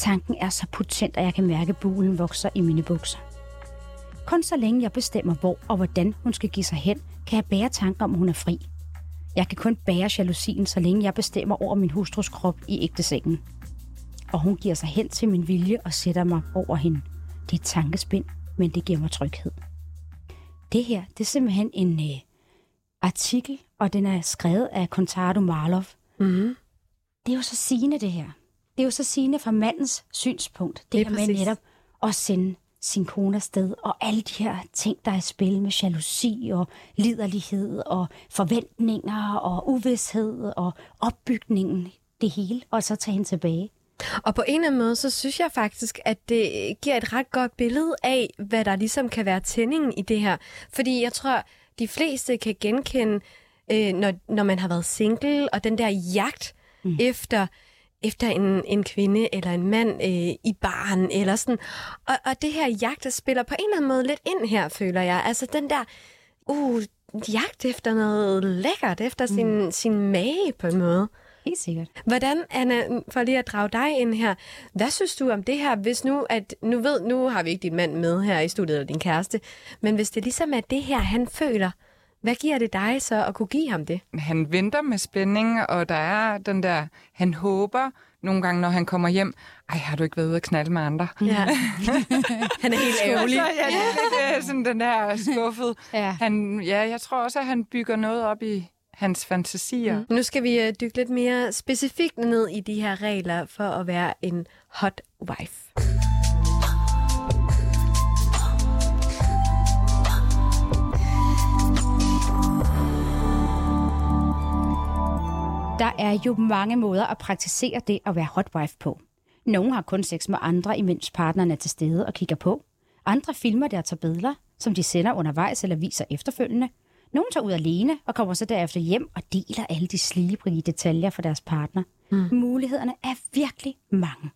Tanken er så potent, at jeg kan mærke, at bulen vokser i mine bukser. Kun så længe jeg bestemmer, hvor og hvordan hun skal give sig hen, kan jeg bære tanken om, at hun er fri. Jeg kan kun bære jalousien, så længe jeg bestemmer over min hustrus krop i ægtesengen. Og hun giver sig hen til min vilje og sætter mig over hende. Det er et tankespind, men det giver mig tryghed. Det her, det er simpelthen en øh, artikel, og den er skrevet af Contardo Marlov. Mm-hmm. Det er jo så sigende, det her. Det er jo så sigende fra mandens synspunkt. Det Lige her med præcis. netop at sende sin kone afsted, og alle de her ting, der er i spil med jalousi og liderlighed og forventninger og uvidshed og opbygningen, det hele, og så tage hende tilbage. Og på en eller anden måde, så synes jeg faktisk, at det giver et ret godt billede af, hvad der ligesom kan være tændingen i det her. Fordi jeg tror, de fleste kan genkende, øh, når, når man har været single, og den der jagt mm. efter efter en, en kvinde eller en mand øh, i baren eller sådan. Og, og det her jagt, der spiller på en eller anden måde lidt ind her, føler jeg. Altså den der uh, jagt efter noget lækkert, efter mm. sin, sin mage på en måde. Helt sikkert. Hvordan, Anna, for lige at drage dig ind her, hvad synes du om det her, hvis nu, at, nu ved, nu har vi ikke din mand med her i studiet, eller din kæreste, men hvis det ligesom er det her, han føler, hvad giver det dig så at kunne give ham det? Han venter med spænding, og der er den der, han håber nogle gange, når han kommer hjem, ej, har du ikke været ude at knalde med andre? Ja. han er helt ærgerlig. Så, ja, det er sådan den der skuffet. Ja. Han, ja, jeg tror også, at han bygger noget op i hans fantasier. Mm. Nu skal vi øh, dykke lidt mere specifikt ned i de her regler for at være en hot wife. Der er jo mange måder at praktisere det at være hotwife på. Nogle har kun sex med andre, imens partneren er til stede og kigger på. Andre filmer det og tager billeder, som de sender undervejs eller viser efterfølgende. Nogle tager ud alene og kommer så derefter hjem og deler alle de slibrige detaljer for deres partner. Mm. Mulighederne er virkelig mange.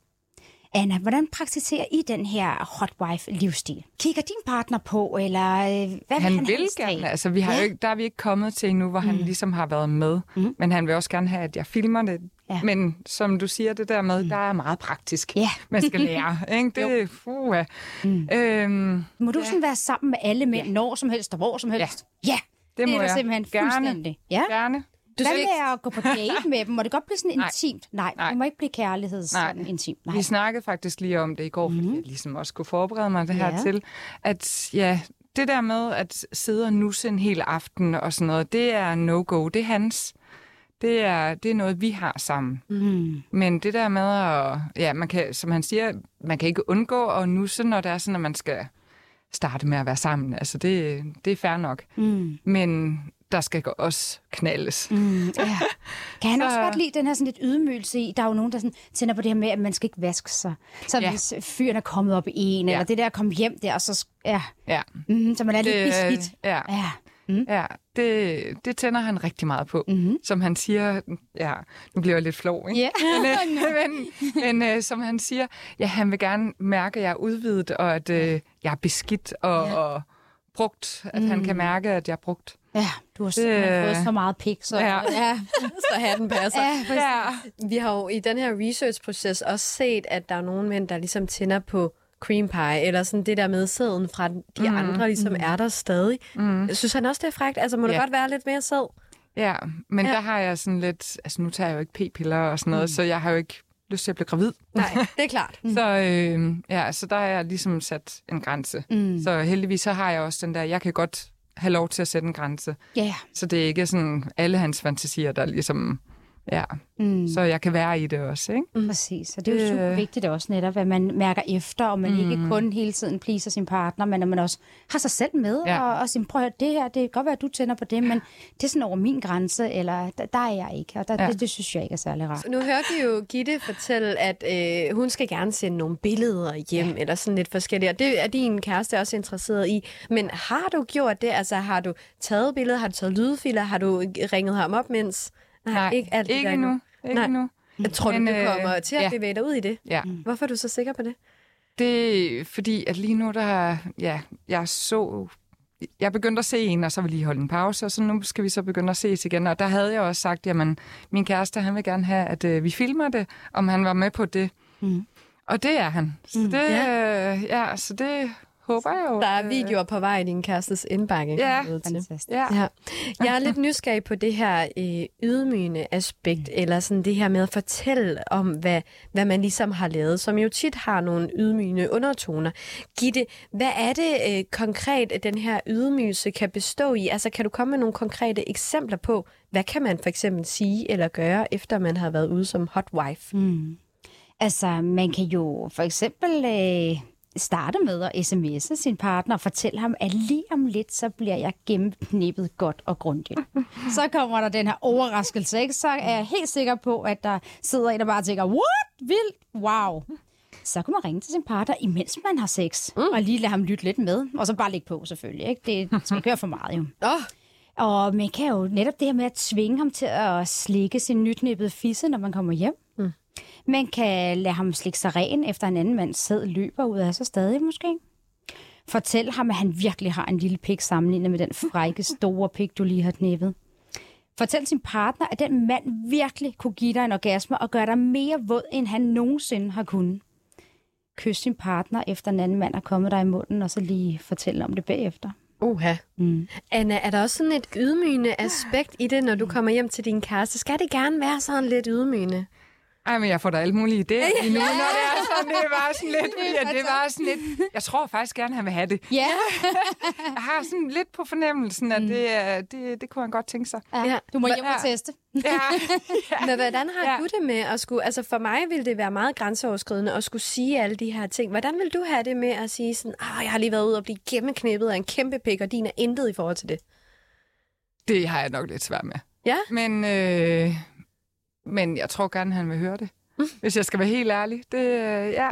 Anna, hvordan praktiserer I den her hot wife-livsstil? Kigger din partner på, eller øh, hvad Han han vil helst have? gerne, altså vi har Ja. ja. jo ikke, der er vi ikke kommet til endnu, hvor mm. han ligesom har været med. Mm. Men han vil også gerne have, at jeg filmer det. Ja. Men som du siger, det der med, mm. der er meget praktisk. Ja. Man skal lære, ikke? Det uh, mm. øhm, Må du sådan være sammen med alle mænd, når som helst og hvor som helst? Ja, ja. det, det må er jeg simpelthen gerne, fuldstændig. Ja. gerne. Du Hvad ikke- med at gå på date med dem? Må det godt blive sådan Nej. intimt? Nej, Nej. det må ikke blive kærligheds Nej. sådan intimt. Nej. Vi snakkede faktisk lige om det i går, fordi jeg ligesom også kunne forberede mig det her Ja. til, at ja, det der med at sidde og nusse en hel aften og sådan noget, det er no-go. Det er hans. Det er, det er noget, vi har sammen. Mm. Men det der med at, ja, man kan, som han siger, man kan ikke undgå at nusse, når det er sådan, at man skal starte med at være sammen. Altså, det, det er fair nok. Mm. Men der skal også knaldes. Mm. Ja. Kan han Så- også godt lide den her sådan lidt ydmygelse i? Der er jo nogen, der sådan tænder på det her med, at man skal ikke vaske sig. Så Ja. hvis fyren er kommet op i en, Ja. eller det der komme hjem der, og så, ja, Ja, mm, så man er lidt beskidt. ja, Ja. ja det, det tænder han rigtig meget på. Mm-hmm. Som han siger, ja, nu bliver jeg lidt flov, ikke? Ja. Men, men, men øh, som han siger, ja, han vil gerne mærke, at jeg er udvidet, og at øh, jeg er beskidt og, Ja. og brugt. At mm. han kan mærke, at jeg er brugt. Ja, du har simpelthen fået så meget pik, så... Ja. Ja, så hatten passer. Ja. Ja, Vi har jo i den her research-proces også set, at der er nogle mænd, der ligesom tænder på cream pie, eller sådan det der med sæden fra de mm. andre, ligesom mm. er der stadig. Mm. Synes han også, det er frækt? Altså, må ja. Der godt være lidt mere sæd? Ja, men ja. der har jeg sådan lidt... Altså, nu tager jeg jo ikke p-piller og sådan noget, mm. så jeg har jo ikke lyst til at blive gravid. Nej, det er klart. Mm. Så, øh, ja, så der har jeg ligesom sat en grænse. Mm. Så heldigvis så har jeg også den der, jeg kan godt have lov til at sætte en grænse. Ja. Så det er ikke sådan alle hans fantasier, der ligesom... Ja, Mm. så jeg kan være i det også, ikke? Mm. Præcis, og det er jo super vigtigt også netop, at man mærker efter, og man mm. ikke kun hele tiden pleaser sin partner, men at man også har sig selv med, ja. Og, og siger, prøv at høre, det her, det kan godt være, at du tænder på det, men det er sådan over min grænse, eller der, der er jeg ikke, og der. Ja. det, det synes jeg ikke er særlig rart. Så nu hørte vi jo Gitte fortælle, at øh, hun skal gerne sende nogle billeder hjem, ja. eller sådan lidt forskellige, og det er din kæreste også interesseret i. Men har du gjort det? Altså, har du taget billeder? Har du taget lydfiler? Har du ringet ham op, mens... ikke alt det ikke der endnu. Ikke Nej. endnu. Jeg tror Men, du øh, kommer til at ja. bevæge dig ud i det? Ja. Hvorfor er du så sikker på det? Det er fordi, at lige nu, der, ja, jeg så... Jeg begyndte at se en, og så vil lige holde en pause, og så nu skal vi så begynde at ses igen. Og der havde jeg også sagt, jamen, min kæreste, han vil gerne have, at øh, vi filmer det, om han var med på det. Mm. Og det er han. Så Mm. det, øh, ja, så det håber jeg jo. Der er øh, videoer på vej i din kærestes indbakke. Ja. Fantastisk. Ja. Ja. Jeg er lidt nysgerrig på det her øh, ydmygende aspekt, eller sådan det her med at fortælle om, hvad, hvad man ligesom har lavet, som jo tit har nogle ydmygende undertoner. Gitte, hvad er det øh, konkret, at den her ydmygelse kan bestå i? Altså, kan du komme med nogle konkrete eksempler på, hvad kan man for eksempel sige eller gøre, efter man har været ude som hot wife? Mm. Altså, man kan jo for eksempel øh, starte med at sms'e sin partner og fortælle ham, at lige om lidt, så bliver jeg gennemknippet godt og grundigt. så kommer der den her overraskelse, ikke? Så er jeg helt sikker på, at der sidder en, der bare tænker, what? Vildt? Wow. Så kan man ringe til sin partner, imens man har sex, mm. og lige lade ham lytte lidt med, og så bare lægge på selvfølgelig. Ikke? Det skal ikke høre for meget jo. Oh, Og man kan jo netop det her med at tvinge ham til at slikke sin nytnippede fisse, når man kommer hjem. Man kan lade ham slikke sig ren, efter en anden mands sæd løber ud af sig stadig måske. Fortæl ham, at han virkelig har en lille pik sammenlignet med den frække store pik, du lige har knippet. Fortæl sin partner, at den mand virkelig kunne give dig en orgasme og gøre dig mere våd, end han nogensinde har kunnet. Kys sin partner, efter en anden mand er kommet dig i munden, og så lige fortælle om det bagefter. uha. Mm. Anna, er der også sådan et ydmygende aspekt i det, når du kommer hjem til din kæreste? Skal det gerne være sådan lidt ydmygende? Ej, men jeg får da alle mulige idéer lige nu, når det er sådan, det var sådan lidt, ja, det var sådan lidt, jeg tror faktisk gerne, han vil have det. Ja, Jeg har sådan lidt på fornemmelsen, at det, er- det, det kunne han godt tænke sig. ja. Ja. du må hjem og Ja. teste. Ja, Men hvordan har ja. Ja. du det med at skulle... Altså for mig ville det være meget grænseoverskridende at skulle sige alle de her ting. Hvordan vil du have det med at sige sådan, ah, jeg har lige været ude og blive genneknippet af en kæmpe pik, og din er intet i forhold til det? det har jeg nok lidt svært med. Ja? Men, øh, men jeg tror gerne, han vil høre det. Hvis jeg skal være helt ærlig. Det, øh, ja.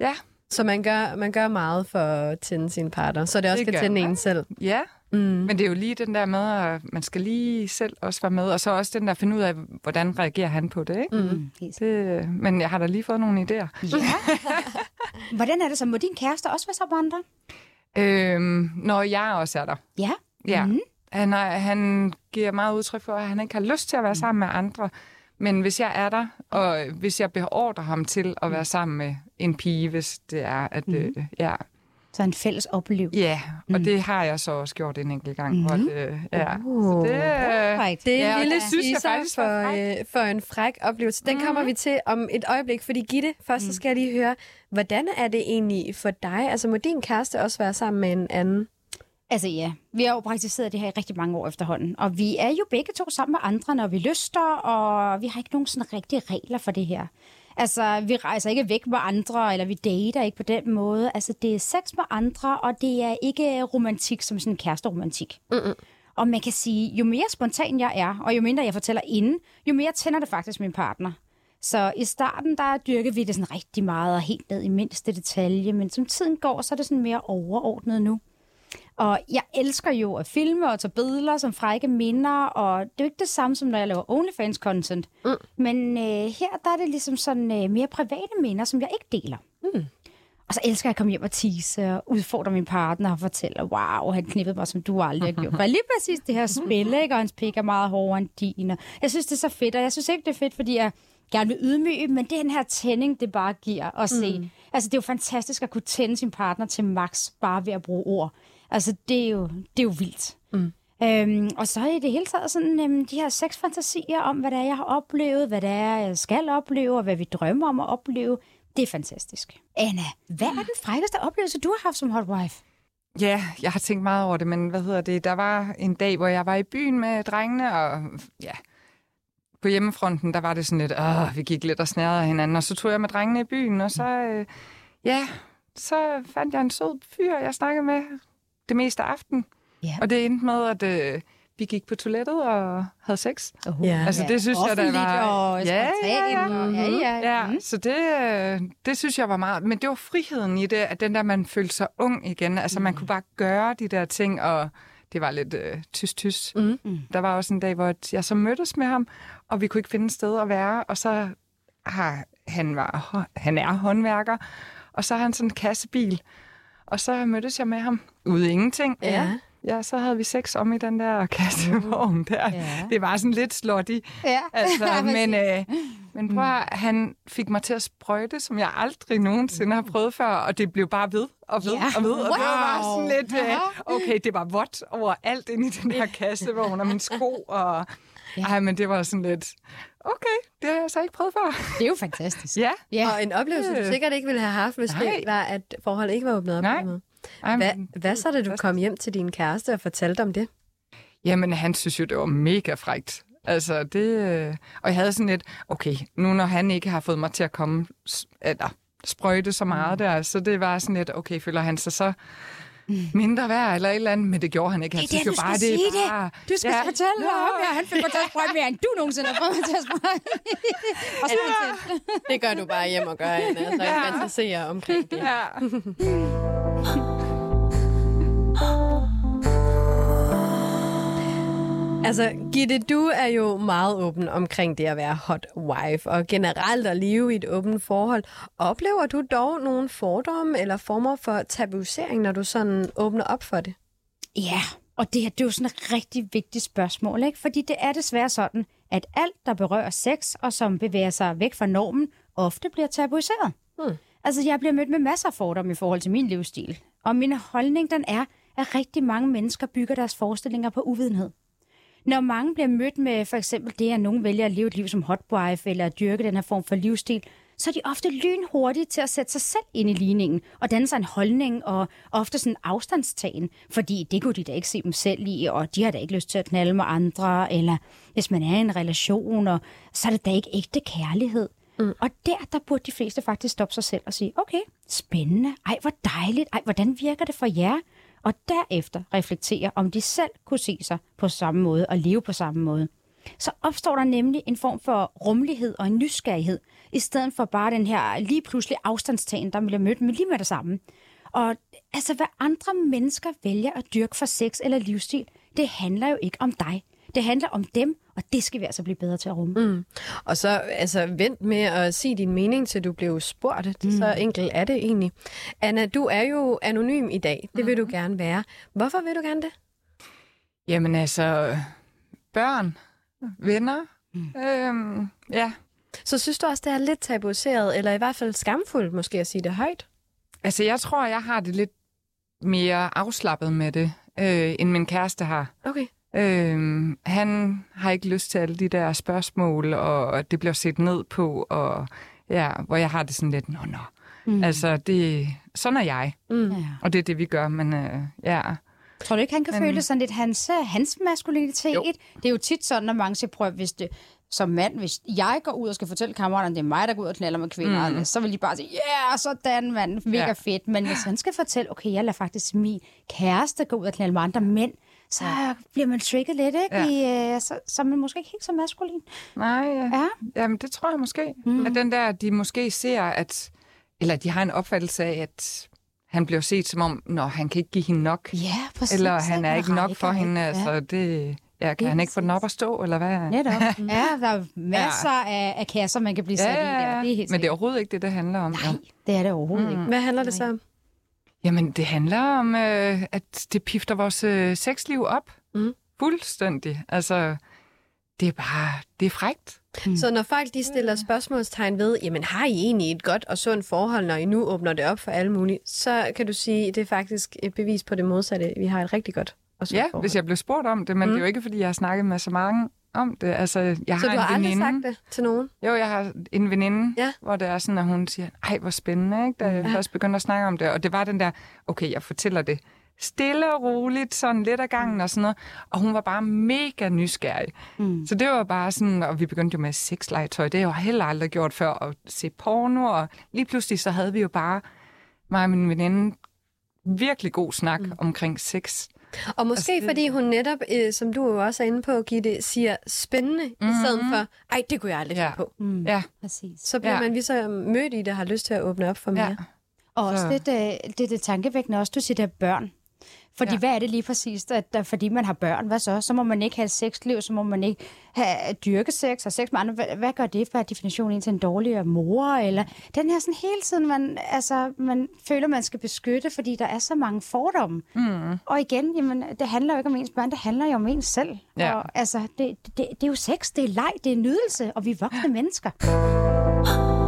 Ja, Så man gør, man gør meget for at tænde sin partner, så det også Det kan tænde man. en selv. ja, Mm. Men det er jo lige den der med, at man skal lige selv også være med, og så også den der finde ud af, hvordan reagerer han på det, ikke? Mm. Helt Det, men jeg har da lige fået nogle idéer. Ja. Hvordan er det så? Må din kæreste også være sammen med andre? Øhm, når jeg også er der. Ja. Ja. Mhm. Han, er, han giver meget udtryk for, at han ikke har lyst til at være sammen med andre. Men hvis jeg er der, og hvis jeg beordrer ham til at være sammen med en pige, hvis det er, at... Øh, ja, Så en fælles oplevelse. ja, og det har jeg så også gjort en enkelt gang. Hvor det, ja. Uh. Så det, øh, Right. Det er en lille synes jeg faktisk for, øh, for en fræk oplevelse. Den kommer vi til om et øjeblik, fordi Gitte, først så skal jeg lige høre, hvordan er det egentlig for dig? Altså må din kæreste også være sammen med en anden? Altså ja, vi har jo praktiseret det her i rigtig mange år efterhånden, og vi er jo begge to sammen med andre, når vi lyster, og vi har ikke nogen sådan rigtige regler for det her. Altså, vi rejser ikke væk med andre, eller vi dater ikke på den måde. Altså, det er sex med andre, og det er ikke romantik som sådan en kæresteromantik. Mm-mm. Og man kan sige, jo mere spontan jeg er, og jo mindre jeg fortæller inden, jo mere tænder det faktisk min partner. Så i starten, der dyrker vi det sådan rigtig meget, og helt ned i mindste detalje, men som tiden går, så er det sådan mere overordnet nu. Og jeg elsker jo at filme og tage billeder som frække minder, og det er jo ikke det samme som når jeg laver OnlyFans-content. Mm. Men øh, her der er det ligesom sådan øh, mere private minder, som jeg ikke deler. Mm. Og så elsker jeg at komme hjem og tease og udfordre min partner og fortælle, wow, han knippede mig, som du aldrig har gjort. For lige præcis det her spil, ikke? og hans pik er meget hårdere end din. Og jeg synes, det er så fedt, og jeg synes ikke, det er fedt, fordi jeg gerne vil ydmyge, men det er den her tænding, det bare giver at se. Mm. Altså, det er jo fantastisk at kunne tænde sin partner til max, bare ved at bruge ord. Altså, det er jo, det er jo vildt. Mm. Øhm, og så i det hele taget sådan, øhm, de her seks fantasier om, hvad det er, jeg har oplevet, hvad det er, jeg skal opleve, og hvad vi drømmer om at opleve. Det er fantastisk. Anna, hvad er den frækkeste oplevelse, du har haft som hot wife? Ja, jeg har tænkt meget over det, men hvad hedder det? Der var en dag, hvor jeg var i byen med drengene, og ja, på hjemmefronten, der var det sådan lidt, åh, vi gik lidt og snærede af hinanden, og så tog jeg med drengene i byen, og så, øh, ja, så fandt jeg en sød fyr, jeg snakkede med det meste af aften. Ja. Og det endte med, at øh, vi gik på toilettet og havde sex. Oh, Ja. Altså, det synes jeg, der var- Og Ja, ja, ja. og- ja, ja. Ja, Mm. så det, øh, det synes jeg var meget... Men det var friheden i det, at den der, man følte sig ung igen. Altså, man kunne bare gøre de der ting, og det var lidt øh, tyst-tyst. Mm. Der var også en dag, hvor jeg så mødtes med ham, og vi kunne ikke finde et sted at være, og så har han, var, han er håndværker, og så har han sådan en kassebil, og så mødtes jeg med ham ude i ingenting. Ja. Ja, så havde vi sex om i den der kassevogn der. Ja. Det var sådan lidt slutty. Ja. Altså, men, øh, men prøv at, han fik mig til at sprøjte, som jeg aldrig nogensinde har prøvet før, og det blev bare ved og ved Ja. og ved. Og det var bare Wow. sådan lidt, øh, Ja. okay, det var vådt over alt inde i den her kassevogn, og mine sko, og ej, men det var sådan lidt, okay, det har jeg så ikke prøvet før. Det er jo fantastisk. ja, Ja. Og en oplevelse, du Øh. sikkert ikke ville have haft, hvis Nej. det var, at forholdet ikke var åbnet op. Nej. ej, Hvad, men- hvad så, da du kom hjem til din kæreste og fortalte om det? Jamen, han synes jo, det var mega frægt. Altså, det... øh, Og jeg havde sådan lidt, okay, nu når han ikke har fået mig til at komme, eller sprøjte så meget der, så det var sådan lidt, okay, føler han sig så mindre værd eller et eller andet, men det gjorde han ikke. Han Det er synes det, jo du skal det er det. bare- Du skal Ja. ja. fortælle Nå. ham, ja, han fik mig til at sprøjte mere, end du nogensinde har fået mig til at sprøjte. Og så Det gør du bare hjem og gør, Anna. Altså, Ja. ja. fantaserer omkring det. Ja. Altså, Gitte, du er jo meget åben omkring det at være hot wife, og generelt at leve i et åbent forhold. Oplever du dog nogle fordomme eller former for tabuisering, når du sådan åbner op for det? Ja, og det, her, det er jo sådan et rigtig vigtigt spørgsmål, ikke? fordi det er desværre sådan, at alt, der berører sex og som bevæger sig væk fra normen, ofte bliver tabuiseret. Hmm. Altså, jeg bliver mødt med masser af fordomme i forhold til min livsstil. Og min holdning, den er, at rigtig mange mennesker bygger deres forestillinger på uvidenhed. Når mange bliver mødt med for eksempel det, at nogen vælger at leve et liv som hotwife eller at dyrke den her form for livsstil, så er de ofte lynhurtige til at sætte sig selv ind i ligningen og danne sig en holdning og ofte sådan afstandstagen, fordi det kunne de da ikke se dem selv i, og de har da ikke lyst til at knalde med andre, eller hvis man er i en relation, og så er det da ikke ægte kærlighed. Mm. Og der, der burde de fleste faktisk stoppe sig selv og sige, okay, spændende, ej hvor dejligt, ej hvordan virker det for jer? Og derefter reflektere, om de selv kunne se sig på samme måde og leve på samme måde. Så opstår der nemlig en form for rummelighed og en nysgerrighed, i stedet for bare den her lige pludselig afstandstagen, der bliver mødt med lige med det samme. Og Altså, hvad andre mennesker vælger at dyrke for sex eller livsstil, det handler jo ikke om dig. Det handler om dem, og det skal vi altså blive bedre til at rumme. Mm. Og så altså, vent med at sige din mening, til du blev spurgt. Det, mm. Så enkelt er det egentlig. Anna, du er jo anonym i dag. Det vil du gerne være. Hvorfor vil du gerne det? Jamen altså, børn, venner, mm. øhm, ja. Så synes du også, det er lidt tabuiseret, eller i hvert fald skamfuldt måske at sige det højt? Altså, jeg tror, jeg har det lidt mere afslappet med det, øh, end min kæreste har. Okay. Øhm, han har ikke lyst til alle de der spørgsmål, og det bliver set ned på, og ja, hvor jeg har det sådan lidt, nå, nå. Mm. Altså, det, sådan er jeg. Mm. Og det er det, vi gør, men øh, ja. Tror du ikke, han kan men... føle sådan lidt hans, øh, hans maskulinitet? Jo. Det er jo tit sådan, når mange siger, prøv hvis det, som mand, hvis jeg går ud og skal fortælle kammeraterne, det er mig, der går ud og knaller med kvinder, mm. så vil de bare sige, ja, yeah, sådan mand, mega ja. fedt. Men hvis han skal fortælle, okay, jeg lader faktisk min kæreste gå ud og knalde med andre mænd, så bliver man trigget lidt, ikke? Ja. I, uh, så, så er man måske ikke helt så maskulin. Nej, ja. ja. Jamen, det tror jeg måske. Mm. At den der, de måske ser, at, eller de har en opfattelse af, at han bliver set som om, når han kan ikke give hende nok. Ja, præcis. Eller han er ikke nok for hende, ja. altså det... Ja, kan han ikke få den op at stå, eller hvad? Netop. ja, der er masser ja. af, af kasser, man kan blive sat ja, i der. Det er helt Men det er overhovedet ikke det, det handler om. Nej, ja. det er det overhovedet mm. ikke. Hvad handler det så om? Jamen, det handler om, øh, at det pifter vores øh, sexliv op. Mm. Fuldstændig. Altså, det er bare, det er frægt. Mm. Så når folk de stiller spørgsmålstegn ved, jamen har I egentlig et godt og sundt forhold, når I nu åbner det op for alle mulige, så kan du sige, at det er faktisk et bevis på det modsatte. Vi har et rigtig godt og sundt Ja, forhold. hvis jeg blev spurgt om det, men mm. det er jo ikke, fordi jeg har snakket med så mange om det. Altså, jeg så har du har en aldrig veninde. sagt det til nogen? Jo, jeg har en veninde, Ja. hvor det er sådan, at hun siger, ej, hvor spændende, ikke? da jeg Ja. først begyndte at snakke om det. Og det var den der, okay, jeg fortæller det stille og roligt, sådan lidt ad gangen og sådan noget. Og hun var bare mega nysgerrig. Mm. Så det var bare sådan, og vi begyndte jo med sexlegetøj. Det har jeg jo heller aldrig gjort før, at se porno. Og lige pludselig så havde vi jo bare, mig og min veninde, virkelig god snak mm. omkring sex. Og måske Altså, fordi hun netop, øh, som du jo også er inde på, Gitte, siger spændende, mm-hmm. i stedet for, ej, det kunne jeg aldrig Ja. på. Mm. Ja, Præcis. Så bliver Ja. man lige så mødt i det, og har lyst til at åbne op for mere. ja. Og også Så- lidt, øh, det, det er tankevækkende også, du siger, det er børn. Fordi Ja. hvad er det lige præcis, at der, fordi man har børn, hvad så? Så må man ikke have et sexliv, så må man ikke have dyrkesex og sex med andre. Hvad, hvad gør det for definitionen ind til en dårligere mor? Eller den her sådan hele tiden, man, altså, man føler, man skal beskytte, fordi der er så mange fordomme. Mm. Og igen, jamen, det handler jo ikke om ens børn, det handler jo om ens selv. Ja. Og, altså, det, det, det er jo sex, det er leg, det er nydelse, og vi er voksne mennesker.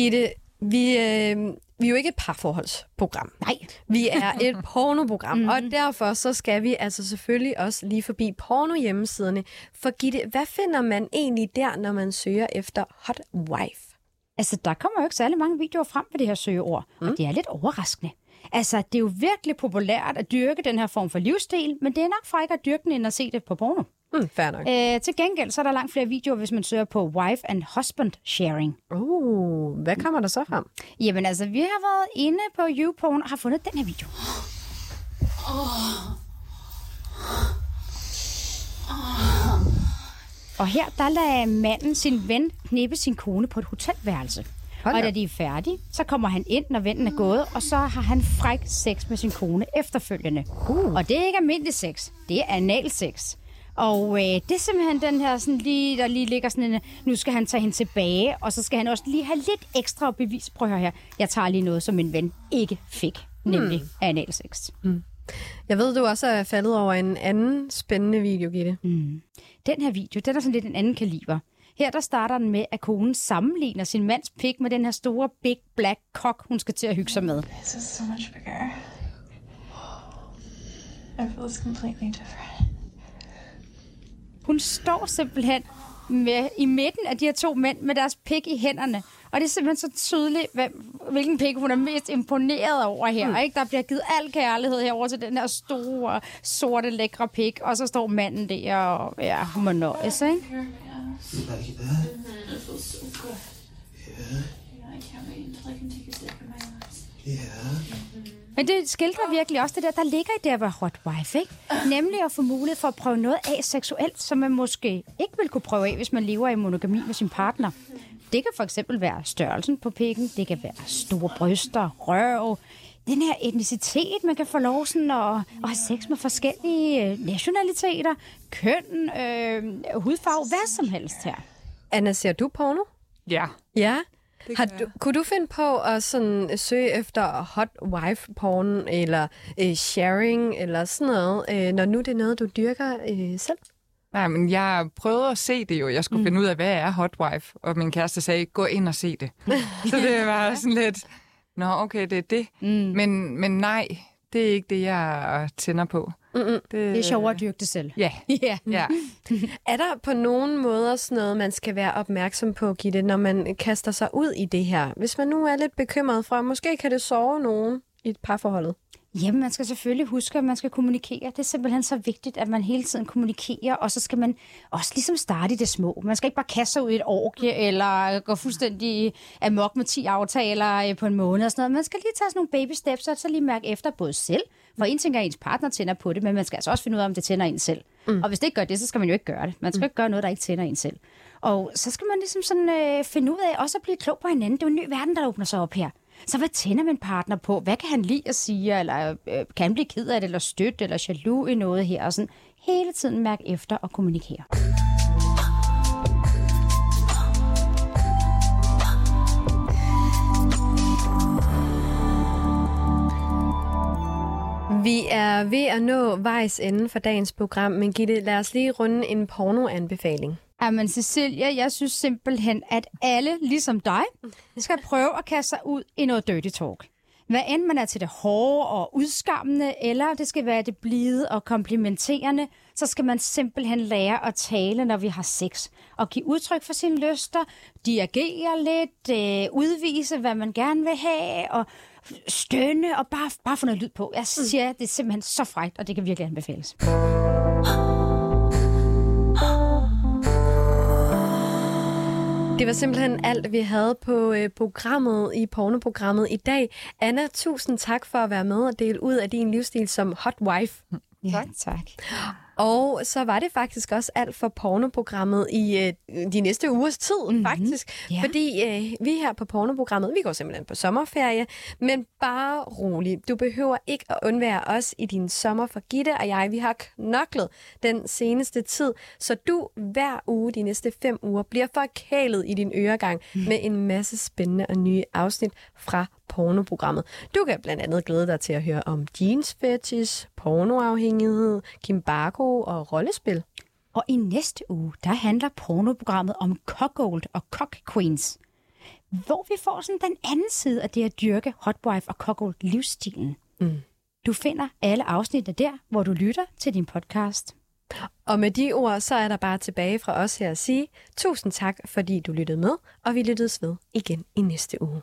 Gitte, vi, øh, vi er jo ikke et parforholdsprogram. Nej. Vi er et pornoprogram, mm-hmm. og derfor så skal vi altså selvfølgelig også lige forbi porno-hjemmesiderne. For Gitte, hvad finder man egentlig der, når man søger efter hot wife? Altså, der kommer jo ikke særlig mange videoer frem på det her søgeord, mm. og det er lidt overraskende. Altså, det er jo virkelig populært at dyrke den her form for livsstil, men det er nok fra ikke at dyrke den, end at se det på porno. Mm, fair nok. Øh, til gengæld, så er der langt flere videoer, hvis man søger på wife and husband sharing. Uh, hvad kommer der så frem? Jamen altså, vi har været inde på YouPorn og har fundet den her video. Og her, der lader manden sin ven knippe sin kone på et hotelværelse. Hold og da. de er færdige, så kommer han ind, når vennen er gået, og så har han fræk sex med sin kone efterfølgende. Uh. Og det er ikke almindelig sex, det er analsex. Og øh, det er simpelthen den her, sådan lige, der lige ligger sådan en, nu skal han tage hende tilbage, og så skal han også lige have lidt ekstra bevis. Prøv at høre her, jeg tager lige noget, som min ven ikke fik, nemlig hmm. analsex. Jeg ved, du også er faldet over en anden spændende video, Gitte. Mm. Den her video, den er sådan lidt en anden kaliber. Her der starter den med, at konen sammenligner sin mands pik med den her store big black cock, hun skal til at hygge sig med. This is so much bigger. It feels completely different. Hun står simpelthen med, i midten af de her to mænd med deres pik i hænderne. Og det er simpelthen så tydeligt, hvem, hvilken pik hun er mest imponeret over her. Mm. Ikke? Der bliver givet al kærlighed herover til den her store, sorte, lækre pik. Og så står manden der og ja, hun må nøjes, ikke? Yeah. Yeah, Men det skildrer virkelig også det der, der ligger i det at være hot wife, ikke? Nemlig at få mulighed for at prøve noget af seksuelt, som man måske ikke vil kunne prøve af, hvis man lever i monogami med sin partner. Det kan for eksempel være størrelsen på pikken, det kan være store bryster, røv, den her etnicitet, man kan få lov sådan at, at have sex med forskellige øh, nationaliteter, køn, øh, hudfarve, hvad som helst her. Anna, ser du porno? Ja. Ja. Det Har du, kunne du finde på at sådan søge efter hot wife porn, eller øh, sharing, eller sådan noget, øh, når nu det er noget, du dyrker øh, selv? Nej, men jeg prøvede at se det jo. Jeg skulle mm. finde ud af, hvad er hot wife? Og min kæreste sagde, gå ind og se det. så det var sådan lidt, nå okay, det er det. Mm. Men, men nej, det er ikke det, jeg tænder på. Mm-mm. Det er sjovere at dyrke det selv. Ja, Ja. ja. Er der på nogen måder sådan noget, man skal være opmærksom på, Gitte, når man kaster sig ud i det her? Hvis man nu er lidt bekymret for, at måske kan det sove nogen i et parforholdet. Jamen, man skal selvfølgelig huske, at man skal kommunikere. Det er simpelthen så vigtigt, at man hele tiden kommunikerer, og så skal man også ligesom starte i det små. Man skal ikke bare kaste sig ud i et orgie, eller gå fuldstændig amok med 10 aftaler øh, på en måned og sådan noget. Man skal lige tage sådan nogle baby steps, og så lige mærke efter både selv, for en ting er, at ens partner tænder på det, men man skal altså også finde ud af, om det tænder en selv. Mm. Og hvis det ikke gør det, så skal man jo ikke gøre det. Man skal mm. ikke gøre noget, der ikke tænder en selv. Og så skal man ligesom sådan øh, finde ud af også at blive klog på hinanden. Det er jo en ny verden, der åbner sig op her. Så hvad tænder min partner på? Hvad kan han lide at sige? Eller øh, kan han blive ked af det, eller støtte, eller jaloux i noget her? Og sådan hele tiden mærke efter og kommunikere. Vi er ved at nå vejs ende for dagens program, men Gitte, lad os lige runde en pornoanbefaling. Jamen Cecilia, jeg synes simpelthen, at alle, ligesom dig, skal prøve at kaste sig ud i noget dirty talk. Hvad end man er til det hårde og udskammende, eller det skal være det blide og komplimenterende, så skal man simpelthen lære at tale, når vi har sex. Og give udtryk for sine lyster, dirigere lidt, øh, udvise, hvad man gerne vil have, og stønne og bare, bare få noget lyd på. Jeg siger, det er simpelthen så frækt, og det kan virkelig anbefales. Det var simpelthen alt, vi havde på øh, programmet i pornoprogrammet i dag. Anna, tusind tak for at være med og dele ud af din livsstil som hot wife. Ja, tak. Og så var det faktisk også alt for pornoprogrammet i øh, de næste ugers tid, mm-hmm. faktisk. Ja. Fordi øh, vi her på pornoprogrammet, vi går simpelthen på sommerferie, men bare rolig. Du behøver ikke at undvære os i din sommer, for Gitte og jeg, vi har knoklet den seneste tid, så du hver uge de næste fem uger bliver forkælet i din øregang mm. med en masse spændende og nye afsnit fra pornoprogrammet. Du kan blandt andet glæde dig til at høre om jeans fetish, pornoafhængighed, kimbago og rollespil. Og i næste uge, der handler pornoprogrammet om cuckold og cock queens. Hvor vi får sådan den anden side af det at dyrke hotwife og cuckold livsstilen. Mm. Du finder alle afsnittene der, hvor du lytter til din podcast. Og med de ord, så er der bare tilbage fra os her at sige tusind tak, fordi du lyttede med, og vi lyttes ved igen i næste uge.